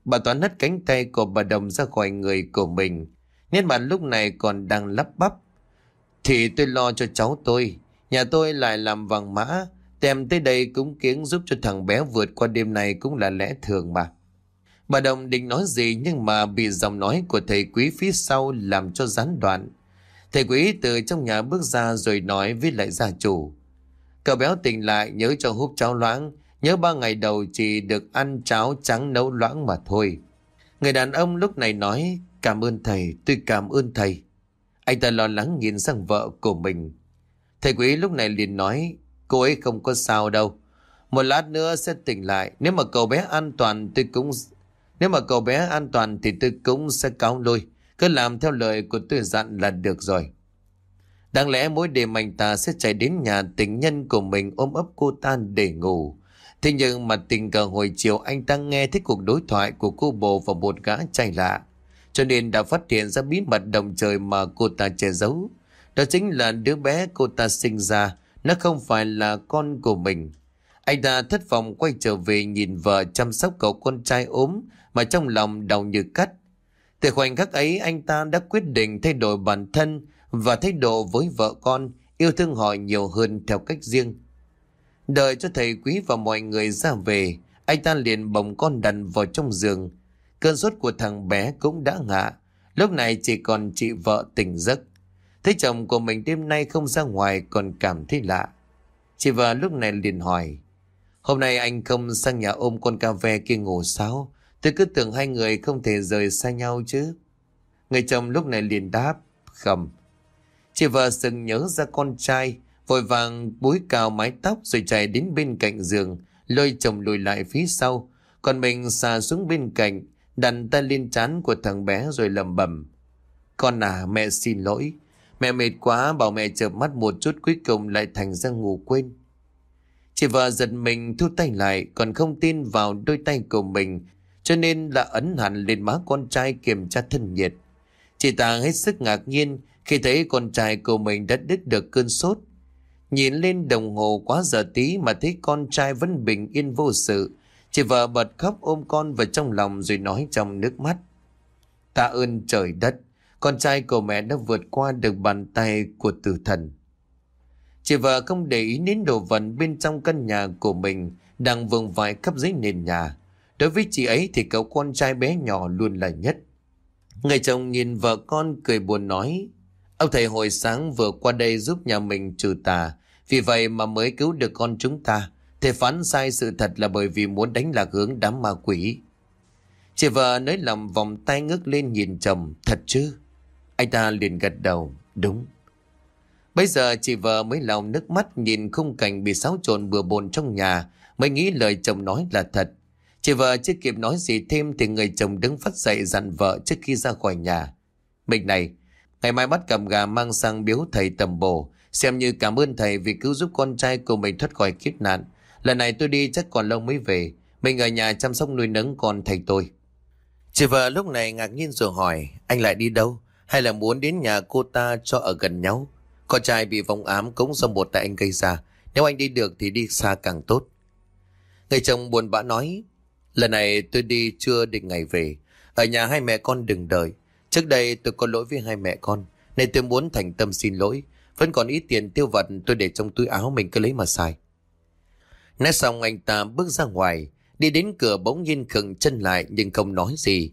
Bà Toán hất cánh tay của bà Đồng ra khỏi người của mình. Nhân mặt lúc này còn đang lắp bắp. Thì tôi lo cho cháu tôi. Nhà tôi lại làm vàng mã. tèm tới đây cũng kiến giúp cho thằng bé vượt qua đêm này cũng là lẽ thường mà. Bà Đồng định nói gì nhưng mà bị giọng nói của thầy quý phía sau làm cho gián đoạn. Thầy quý từ trong nhà bước ra rồi nói với lại gia chủ. Cậu béo tỉnh lại nhớ cho húp cháo loãng. Nhớ ba ngày đầu chỉ được ăn cháo trắng nấu loãng mà thôi. Người đàn ông lúc này nói cảm ơn thầy, tôi cảm ơn thầy. Anh ta lo lắng nhìn sang vợ của mình. Thầy quý lúc này liền nói, cô ấy không có sao đâu. Một lát nữa sẽ tỉnh lại. Nếu mà cậu bé an toàn tôi cũng... Nếu mà cậu bé an toàn thì tôi cũng sẽ cáo lôi. Cứ làm theo lời của tôi dặn là được rồi. Đáng lẽ mỗi đêm anh ta sẽ chạy đến nhà tình nhân của mình ôm ấp cô ta để ngủ. Thế nhưng mà tình cờ hồi chiều anh ta nghe thấy cuộc đối thoại của cô bồ và một gã trai lạ cho nên đã phát hiện ra bí mật đồng trời mà cô ta che giấu. Đó chính là đứa bé cô ta sinh ra, nó không phải là con của mình. Anh ta thất vọng quay trở về nhìn vợ chăm sóc cậu con trai ốm mà trong lòng đau như cắt. Từ khoảnh khắc ấy anh ta đã quyết định thay đổi bản thân và thái độ với vợ con, yêu thương họ nhiều hơn theo cách riêng. Đợi cho thầy quý và mọi người ra về, anh ta liền bồng con đần vào trong giường, Cơn sốt của thằng bé cũng đã ngạ. Lúc này chỉ còn chị vợ tỉnh giấc. Thấy chồng của mình đêm nay không ra ngoài còn cảm thấy lạ. Chị vợ lúc này liền hỏi. Hôm nay anh không sang nhà ôm con cà ve kia ngủ sao? Tôi cứ tưởng hai người không thể rời xa nhau chứ. Người chồng lúc này liền đáp, khầm. Chị vợ sừng nhớ ra con trai, vội vàng búi cào mái tóc rồi chạy đến bên cạnh giường, lôi chồng lùi lại phía sau. Còn mình xà xuống bên cạnh, đặt tay lên trán của thằng bé rồi lầm bầm. Con à, mẹ xin lỗi. Mẹ mệt quá, bảo mẹ chợp mắt một chút cuối cùng lại thành ra ngủ quên. Chị vợ giật mình thu tay lại, còn không tin vào đôi tay của mình, cho nên là ấn hẳn lên má con trai kiểm tra thân nhiệt. Chị ta hết sức ngạc nhiên khi thấy con trai của mình đã đứt được cơn sốt. Nhìn lên đồng hồ quá giờ tí mà thấy con trai vẫn bình yên vô sự. Chị vợ bật khóc ôm con vào trong lòng rồi nói trong nước mắt. Tạ ơn trời đất, con trai của mẹ đã vượt qua được bàn tay của tử thần. Chị vợ không để ý đến đồ vật bên trong căn nhà của mình đang vương vãi khắp dưới nền nhà. Đối với chị ấy thì cậu con trai bé nhỏ luôn là nhất. Người chồng nhìn vợ con cười buồn nói, Ông thầy hồi sáng vừa qua đây giúp nhà mình trừ tà, Vì vậy mà mới cứu được con chúng ta. Thầy phán sai sự thật là bởi vì muốn đánh lạc hướng đám ma quỷ. Chị vợ nới lòng vòng tay ngước lên nhìn chồng, Thật chứ? Anh ta liền gật đầu, Đúng. Bây giờ chị vợ mới lòng nước mắt nhìn khung cảnh bị xáo trộn bừa bồn trong nhà, Mới nghĩ lời chồng nói là thật. Chị vợ chưa kịp nói gì thêm thì người chồng đứng phát dậy dặn vợ trước khi ra khỏi nhà. Mình này, ngày mai bắt cầm gà mang sang biếu thầy tầm bổ, xem như cảm ơn thầy vì cứu giúp con trai của mình thoát khỏi kiếp nạn. Lần này tôi đi chắc còn lâu mới về, mình ở nhà chăm sóc nuôi nấng con thầy tôi. Chị vợ lúc này ngạc nhiên rồi hỏi, anh lại đi đâu? Hay là muốn đến nhà cô ta cho ở gần nhau? Con trai bị vong ám cũng do một tại anh gây ra. Nếu anh đi được thì đi xa càng tốt. Người chồng buồn bã nói, Lần này tôi đi chưa định ngày về. Ở nhà hai mẹ con đừng đợi. Trước đây tôi có lỗi với hai mẹ con. Nên tôi muốn thành tâm xin lỗi. Vẫn còn ít tiền tiêu vặt tôi để trong túi áo mình cứ lấy mà xài. Nói xong anh ta bước ra ngoài. Đi đến cửa bỗng nhiên khựng chân lại nhưng không nói gì.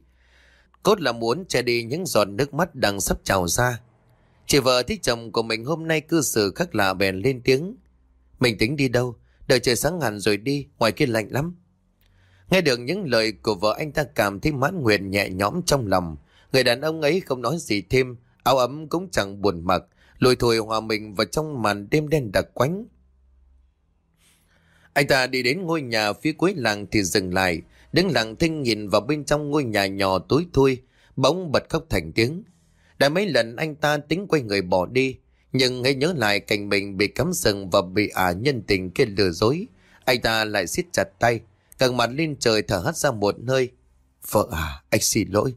Cốt là muốn che đi những giọt nước mắt đang sắp trào ra. Chị vợ thích chồng của mình hôm nay cư xử khác lạ bèn lên tiếng. Mình tính đi đâu? Đợi trời sáng hẳn rồi đi, ngoài kia lạnh lắm. Nghe được những lời của vợ anh ta cảm thấy mãn nguyện nhẹ nhõm trong lòng. Người đàn ông ấy không nói gì thêm, áo ấm cũng chẳng buồn mặc, lùi thổi hòa mình vào trong màn đêm đen đặc quánh. Anh ta đi đến ngôi nhà phía cuối làng thì dừng lại, đứng lặng thinh nhìn vào bên trong ngôi nhà nhỏ tối thui, bỗng bật khóc thành tiếng. Đã mấy lần anh ta tính quay người bỏ đi, nhưng hãy nhớ lại cảnh mình bị cắm sừng và bị ả nhân tình kia lừa dối. Anh ta lại siết chặt tay, ngẩng mặt lên trời thở hắt ra một hơi. Vợ à, anh xin lỗi.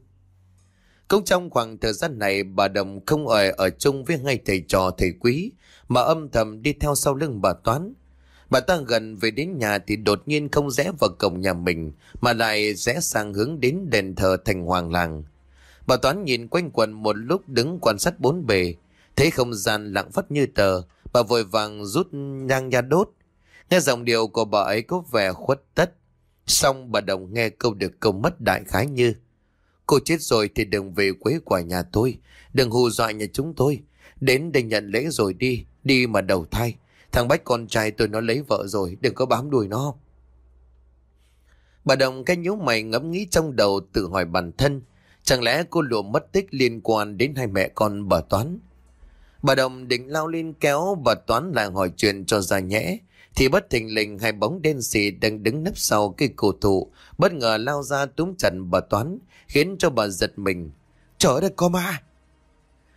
Cũng trong khoảng thời gian này, bà Đồng không ở ở chung với ngay thầy trò thầy quý, mà âm thầm đi theo sau lưng bà Toán. Bà ta gần về đến nhà thì đột nhiên không rẽ vào cổng nhà mình, mà lại rẽ sang hướng đến đền thờ thành hoàng làng. Bà Toán nhìn quanh quần một lúc đứng quan sát bốn bề, thấy không gian lặng phát như tờ, bà vội vàng rút nhang nha đốt. Nghe giọng điệu của bà ấy có vẻ khuất tất, Xong bà Đồng nghe câu được câu mất đại khái như, Cô chết rồi thì đừng về quấy quả nhà tôi, Đừng hù dọa nhà chúng tôi. Đến đây nhận lễ rồi đi Đi mà đầu thai. Thằng Bách con trai tôi nó lấy vợ rồi, Đừng có bám đuôi nó. Bà Đồng cái nhíu mày ngẫm nghĩ trong đầu tự hỏi bản thân, Chẳng lẽ cô lụa mất tích liên quan đến hai mẹ con bà Toán? Bà Đồng định lao lên kéo bà Toán lại hỏi chuyện cho ra nhẽ thì bất thình lình hai bóng đen xì đang đứng nấp sau cây cổ thụ, bất ngờ lao ra túm chặt bà Toán, khiến cho bà giật mình. Trời đất có ma!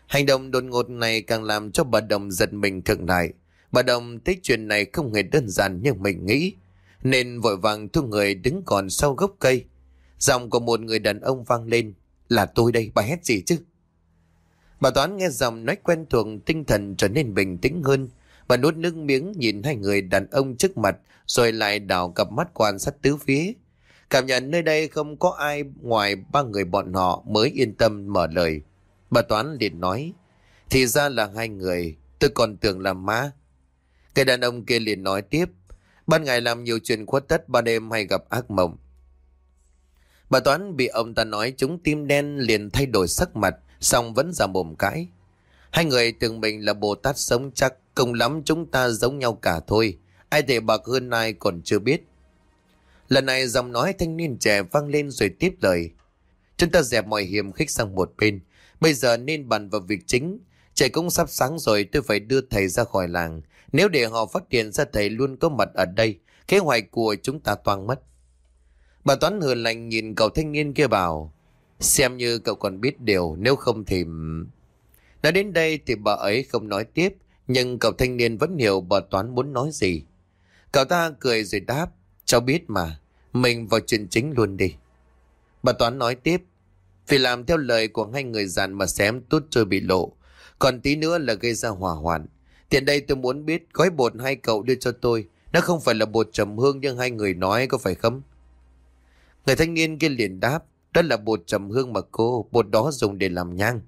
Hành động đột ngột này càng làm cho bà Đồng giật mình khựng lại. Bà Đồng thấy chuyện này không hề đơn giản như mình nghĩ, nên vội vàng thu người đứng còn sau gốc cây. Giọng của một người đàn ông vang lên, là tôi đây, bà hét gì chứ? Bà Toán nghe giọng nói quen thuộc tinh thần trở nên bình tĩnh hơn, Bà nuốt nước miếng nhìn hai người đàn ông trước mặt rồi lại đảo cặp mắt quan sát tứ phía. Cảm nhận nơi đây không có ai ngoài ba người bọn họ mới yên tâm mở lời. Bà Toán liền nói, thì ra là hai người, tôi còn tưởng là má. Cái đàn ông kia liền nói tiếp, ban ngày làm nhiều chuyện khuất tất ban đêm hay gặp ác mộng. Bà Toán bị ông ta nói chúng tim đen liền thay đổi sắc mặt, xong vẫn ra mồm cãi. Hai người tưởng mình là Bồ Tát sống chắc, cùng lắm chúng ta giống nhau cả thôi. Ai thể bạc hơn ai còn chưa biết. Lần này giọng nói thanh niên trẻ vang lên rồi tiếp lời. Chúng ta dẹp mọi hiểm khích sang một bên. Bây giờ nên bàn vào việc chính. Trời cũng sắp sáng rồi tôi phải đưa thầy ra khỏi làng. Nếu để họ phát hiện ra thầy luôn có mặt ở đây, kế hoạch của chúng ta toang mất. Bà Toán hừ lạnh nhìn cậu thanh niên kia bảo, xem như cậu còn biết điều, nếu không thì... Nói đến đây thì bà ấy không nói tiếp, nhưng cậu thanh niên vẫn hiểu bà Toán muốn nói gì. Cậu ta cười rồi đáp, cháu biết mà, mình vào chuyện chính luôn đi. Bà Toán nói tiếp, vì làm theo lời của hai người dàn mà xém tốt trôi bị lộ, còn tí nữa là gây ra hỏa hoạn. Tiện đây tôi muốn biết gói bột hai cậu đưa cho tôi, nó không phải là bột trầm hương nhưng hai người nói có phải không? Người thanh niên kia liền đáp, đó là bột trầm hương mà cô, bột đó dùng để làm nhang.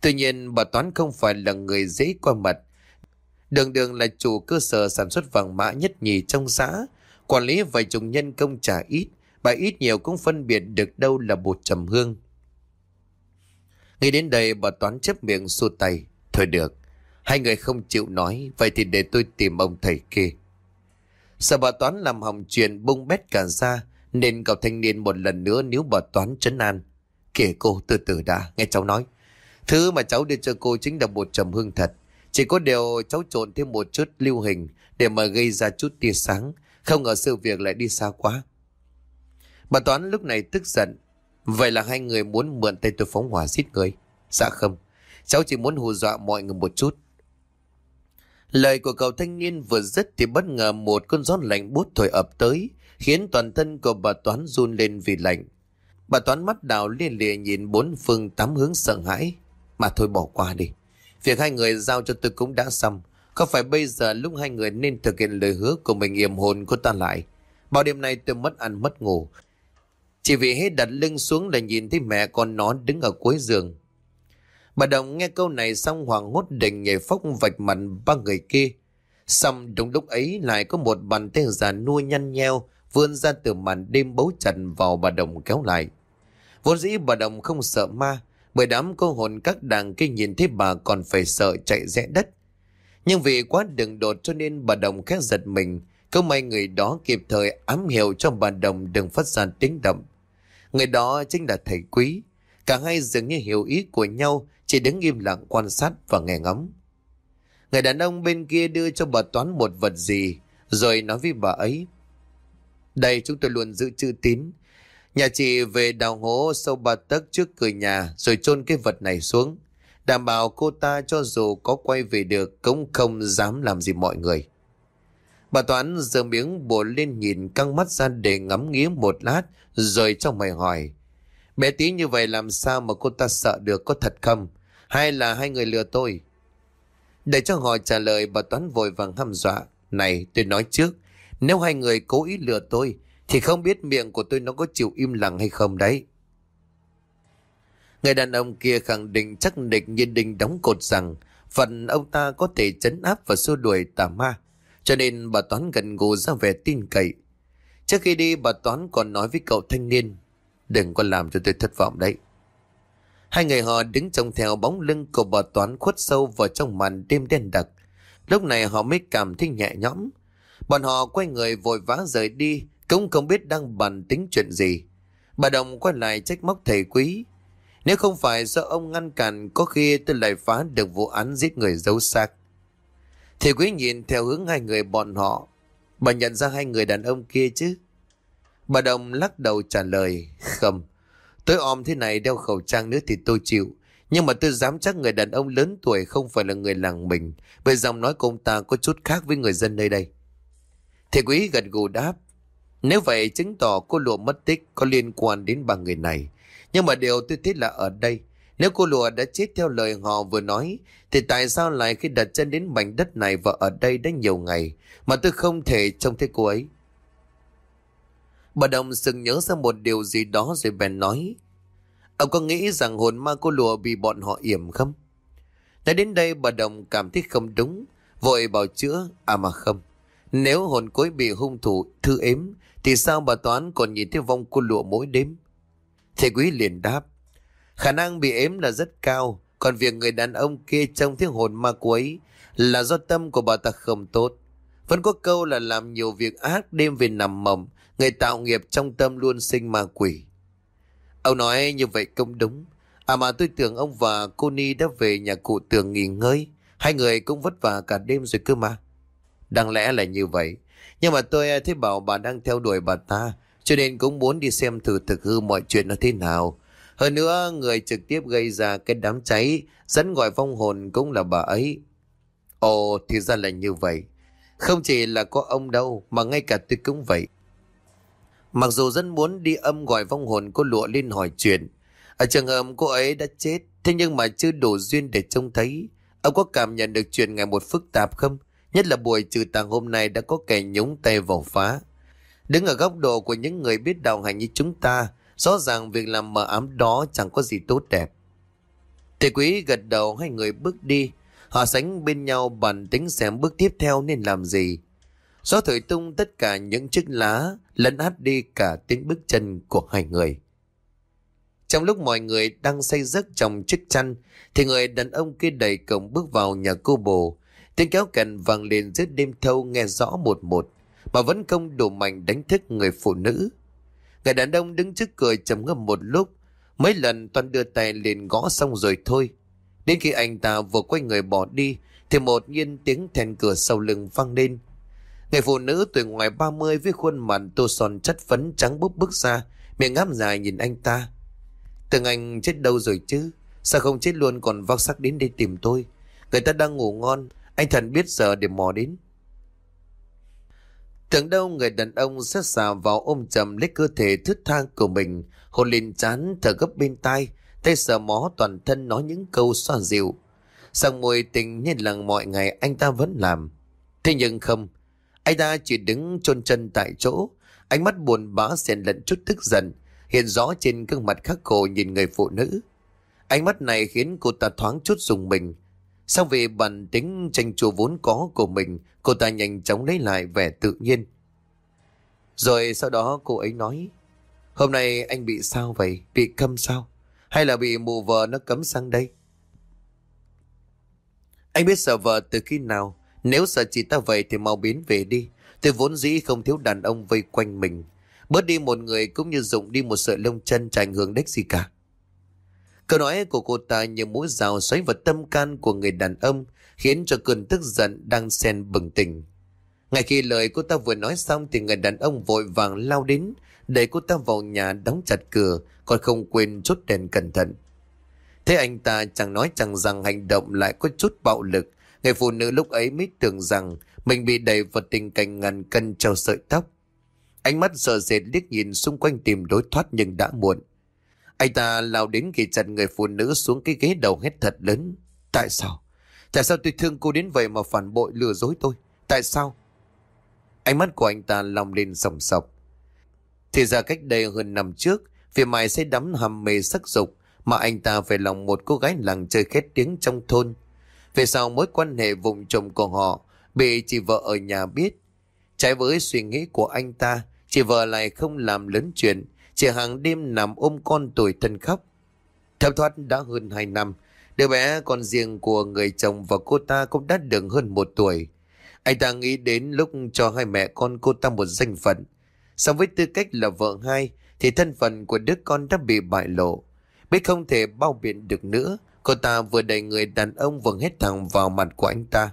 Tuy nhiên bà Toán không phải là người dễ qua mặt. Đường đường là chủ cơ sở sản xuất vàng mã nhất nhì trong xã, quản lý vài chục nhân công trả ít, bà ít nhiều cũng phân biệt được đâu là bột trầm hương. nghe đến đây bà Toán chấp miệng xua tay. Thôi được, hai người không chịu nói, vậy thì để tôi tìm ông thầy kia. Sợ bà Toán làm hỏng chuyện bung bét cả ra, nên cậu thanh niên một lần nữa nếu bà Toán trấn an. Kể cô từ từ đã, nghe cháu nói. Thứ mà cháu đưa cho cô chính là một trầm hương thật. Chỉ có điều cháu trộn thêm một chút lưu hình để mà gây ra chút tia sáng. Không ngờ sự việc lại đi xa quá. Bà Toán lúc này tức giận. Vậy là hai người muốn mượn tay tôi phóng hỏa giết người. Dạ không. Cháu chỉ muốn hù dọa mọi người một chút. Lời của cậu thanh niên vừa dứt thì bất ngờ một cơn gió lạnh bút thổi ập tới, khiến toàn thân của bà Toán run lên vì lạnh. Bà Toán mắt đào liên lìa nhìn bốn phương tám hướng sợ hãi. Mà thôi bỏ qua đi. Việc hai người giao cho tôi cũng đã xong. Có phải bây giờ lúc hai người nên thực hiện lời hứa của mình yểm hồn của ta lại? Bao đêm nay tôi mất ăn mất ngủ. Chỉ vì hết đặt lưng xuống là nhìn thấy mẹ con nó đứng ở cuối giường. Bà Đồng nghe câu này xong hoàng hốt định nhảy phốc vạch mặt ba người kia. Xong đúng lúc ấy lại có một bàn tay già nuôi nhăn nheo vươn ra từ màn đêm bấu chặt vào bà Đồng kéo lại. Vốn dĩ bà Đồng không sợ ma, bởi đám cô hồn các đàng kia nhìn thấy bà còn phải sợ chạy rẽ đất. Nhưng vì quá đường đột cho nên bà Đồng khẽ giật mình, Cơ may người đó kịp thời ám hiệu cho bà Đồng đừng phát ra tiếng động. Người đó chính là thầy quý. Cả hai dường như hiểu ý của nhau, chỉ đứng im lặng quan sát và nghe ngóng. Người đàn ông bên kia đưa cho bà Toán một vật gì, rồi nói với bà ấy. Đây chúng tôi luôn giữ chữ tín. Nhà chị về đào hố sâu ba tấc trước cửa nhà rồi chôn cái vật này xuống. Đảm bảo cô ta cho dù có quay về được cũng không dám làm gì mọi người. Bà Toán giờ miếng bổ lên nhìn căng mắt ra để ngắm nghía một lát rồi trong mày hỏi. Bé tí như vậy làm sao mà cô ta sợ được có thật không? Hay là hai người lừa tôi? Để cho họ trả lời bà Toán vội vàng hăm dọa. Này tôi nói trước, nếu hai người cố ý lừa tôi thì không biết miệng của tôi nó có chịu im lặng hay không đấy. Người đàn ông kia khẳng định chắc nịch như đinh đóng cột rằng phần ông ta có thể chấn áp và xua đuổi tà ma. Cho nên bà Toán gần gù ra vẻ tin cậy. Trước khi đi bà Toán còn nói với cậu thanh niên Đừng có làm cho tôi thất vọng đấy. Hai người họ đứng trông theo bóng lưng của bà Toán khuất sâu vào trong màn đêm đen đặc. Lúc này họ mới cảm thấy nhẹ nhõm. Bọn họ quay người vội vã rời đi, cũng không biết đang bàn tính chuyện gì. Bà Đồng quay lại trách móc thầy quý. Nếu không phải do ông ngăn cản, có khi tôi lại phá được vụ án giết người giấu xác. Thầy quý nhìn theo hướng hai người bọn họ. Bà nhận ra hai người đàn ông kia chứ. Bà Đồng lắc đầu trả lời, không. Tôi om thế này đeo khẩu trang nữa thì tôi chịu. Nhưng mà tôi dám chắc người đàn ông lớn tuổi không phải là người làng mình. Bởi giọng nói của ông ta có chút khác với người dân nơi đây. Thầy quý gật gù đáp. Nếu vậy chứng tỏ cô lụa mất tích có liên quan đến ba người này. Nhưng mà điều tôi thích là ở đây. Nếu cô lụa đã chết theo lời họ vừa nói, thì tại sao lại khi đặt chân đến mảnh đất này và ở đây đã nhiều ngày, mà tôi không thể trông thấy cô ấy? Bà Đồng sừng nhớ ra một điều gì đó rồi bèn nói. Ông có nghĩ rằng hồn ma cô lụa bị bọn họ yểm không? Nói đến đây bà Đồng cảm thấy không đúng, vội bảo chữa, à mà không. Nếu hồn cối bị hung thủ thư ếm, thì sao bà Toán còn nhìn thấy vong cô lụa mỗi đêm? Thầy quý liền đáp, khả năng bị ếm là rất cao, còn việc người đàn ông kia trông thấy hồn ma cuối là do tâm của bà ta không tốt. Vẫn có câu là làm nhiều việc ác đêm về nằm mộng, Người tạo nghiệp trong tâm luôn sinh ma quỷ. Ông nói như vậy cũng đúng. À mà tôi tưởng ông và cô Ni đã về nhà cụ tường nghỉ ngơi. Hai người cũng vất vả cả đêm rồi cơ mà. Đáng lẽ là như vậy. Nhưng mà tôi à, thấy bảo bà đang theo đuổi bà ta. Cho nên cũng muốn đi xem thử thực hư mọi chuyện nó thế nào. Hơn nữa, người trực tiếp gây ra cái đám cháy, dẫn gọi vong hồn cũng là bà ấy. Ồ, thì ra là như vậy. Không chỉ là có ông đâu, mà ngay cả tôi cũng vậy. Mặc dù rất muốn đi âm gọi vong hồn cô lụa lên hỏi chuyện. Ở trường hợp cô ấy đã chết, thế nhưng mà chưa đủ duyên để trông thấy. Ông có cảm nhận được chuyện ngày một phức tạp không? Nhất là buổi trừ tà hôm nay đã có kẻ nhúng tay vào phá. Đứng ở góc độ của những người biết đạo hành như chúng ta, rõ ràng việc làm mờ ám đó chẳng có gì tốt đẹp. Thầy quý gật đầu hai người bước đi, họ sánh bên nhau bàn tính xem bước tiếp theo nên làm gì. Gió thổi tung tất cả những chiếc lá, lấn át đi cả tiếng bước chân của hai người. Trong lúc mọi người đang say giấc trong chiếc chăn, thì người đàn ông kia đẩy cổng bước vào nhà cô bồ. Tiếng kéo kèn vang lên giữa đêm thâu nghe rõ một một, mà vẫn không đủ mạnh đánh thức người phụ nữ. Người đàn ông đứng trước cười trầm ngâm một lúc, mấy lần toàn đưa tay lên gõ xong rồi thôi. Đến khi anh ta vừa quay người bỏ đi, thì một nhiên tiếng thèn cửa sau lưng vang lên. Người phụ nữ tuổi ngoài 30 với khuôn mặt tô son chất phấn trắng búp bước ra, miệng ngáp dài nhìn anh ta. Từng anh chết đâu rồi chứ? Sao không chết luôn còn vác sắc đến đây tìm tôi? Người ta đang ngủ ngon, anh thần biết giờ để mò đến. Tưởng đâu người đàn ông sẽ xà vào ôm chầm lấy cơ thể thướt thang của mình, hôn lên chán thở gấp bên tai, tay sờ mó toàn thân nói những câu xoa dịu. Sang mùi tình như lần mọi ngày anh ta vẫn làm. Thế nhưng không, anh ta chỉ đứng chôn chân tại chỗ, ánh mắt buồn bã xen lẫn chút tức giận, hiện rõ trên gương mặt khắc khổ nhìn người phụ nữ. Ánh mắt này khiến cô ta thoáng chút dùng mình. Sau vì bản tính tranh chua vốn có của mình, cô ta nhanh chóng lấy lại vẻ tự nhiên. Rồi sau đó cô ấy nói, hôm nay anh bị sao vậy? Bị câm sao? Hay là bị mù vợ nó cấm sang đây? Anh biết sợ vợ từ khi nào? Nếu sợ chị ta vậy thì mau biến về đi. Tôi vốn dĩ không thiếu đàn ông vây quanh mình. Bớt đi một người cũng như dụng đi một sợi lông chân chả ảnh hưởng đếch gì cả. Câu nói của cô ta như mũi dao xoáy vào tâm can của người đàn ông, khiến cho cơn tức giận đang xen bừng tỉnh. Ngay khi lời cô ta vừa nói xong thì người đàn ông vội vàng lao đến, đẩy cô ta vào nhà đóng chặt cửa, còn không quên chốt đèn cẩn thận. Thế anh ta chẳng nói chẳng rằng hành động lại có chút bạo lực, người phụ nữ lúc ấy mới tưởng rằng mình bị đẩy vào tình cảnh ngàn cân treo sợi tóc. Ánh mắt sợ dệt liếc nhìn xung quanh tìm đối thoát nhưng đã muộn. Anh ta lao đến ghi chặt người phụ nữ xuống cái ghế đầu hét thật lớn. Tại sao? Tại sao tôi thương cô đến vậy mà phản bội lừa dối tôi? Tại sao? Ánh mắt của anh ta long lên sòng sọc. Thì ra cách đây hơn năm trước, vì mày sẽ đắm hầm mê sắc dục mà anh ta phải lòng một cô gái làng chơi khét tiếng trong thôn. Về sau mối quan hệ vùng trộm của họ bị chị vợ ở nhà biết. Trái với suy nghĩ của anh ta, chị vợ lại không làm lớn chuyện, chị hàng đêm nằm ôm con tuổi thân khóc. Theo thoát đã hơn 2 năm, đứa bé con riêng của người chồng và cô ta cũng đã được hơn một tuổi. Anh ta nghĩ đến lúc cho hai mẹ con cô ta một danh phận. Song với tư cách là vợ hai, thì thân phận của đứa con đã bị bại lộ. Biết không thể bao biện được nữa, cô ta vừa đẩy người đàn ông vừa hết thẳng vào mặt của anh ta.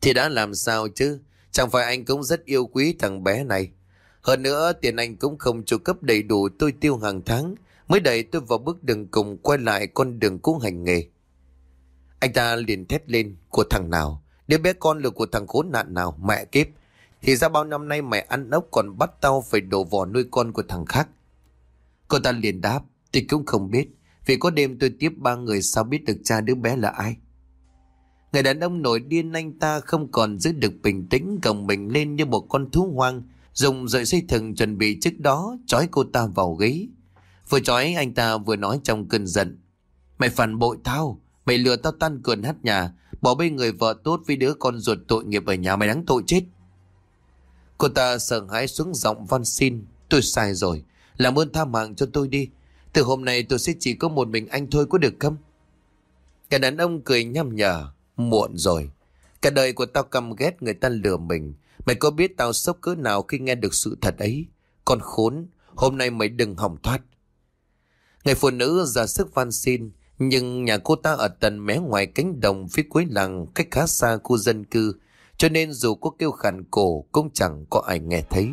Thì đã làm sao chứ? Chẳng phải anh cũng rất yêu quý thằng bé này. Hơn nữa tiền anh cũng không chu cấp đầy đủ tôi tiêu hàng tháng. Mới đẩy tôi vào bước đường cùng quay lại con đường cũ hành nghề. Anh ta liền thét lên của thằng nào. Đứa bé con là của thằng khốn nạn nào mẹ kiếp. Thì ra bao năm nay mày ăn ốc còn bắt tao phải đổ vỏ nuôi con của thằng khác. Cô ta liền đáp. Tôi cũng không biết. Vì có đêm tôi tiếp ba người sao biết được cha đứa bé là ai. Người đàn ông nổi điên anh ta không còn giữ được bình tĩnh gồng mình lên như một con thú hoang, dùng sợi dây thừng chuẩn bị trước đó trói cô ta vào ghế. Vừa trói anh ta vừa nói trong cơn giận. Mày phản bội tao, mày lừa tao tan cường hát nhà, bỏ bê người vợ tốt với đứa con ruột tội nghiệp ở nhà mày đáng tội chết. Cô ta sợ hãi xuống giọng van xin, tôi sai rồi, làm ơn tha mạng cho tôi đi. Từ hôm nay tôi sẽ chỉ có một mình anh thôi có được không? Cả đàn ông cười nhăm nhở, Muộn rồi. Cả đời của tao căm ghét người ta lừa mình. Mày có biết tao sốc cỡ nào khi nghe được sự thật ấy? Con khốn, hôm nay mày đừng hỏng thoát. Người phụ nữ ra sức van xin, nhưng nhà cô ta ở tận mé ngoài cánh đồng phía cuối làng cách khá xa khu dân cư, cho nên dù có kêu khản cổ cũng chẳng có ai nghe thấy.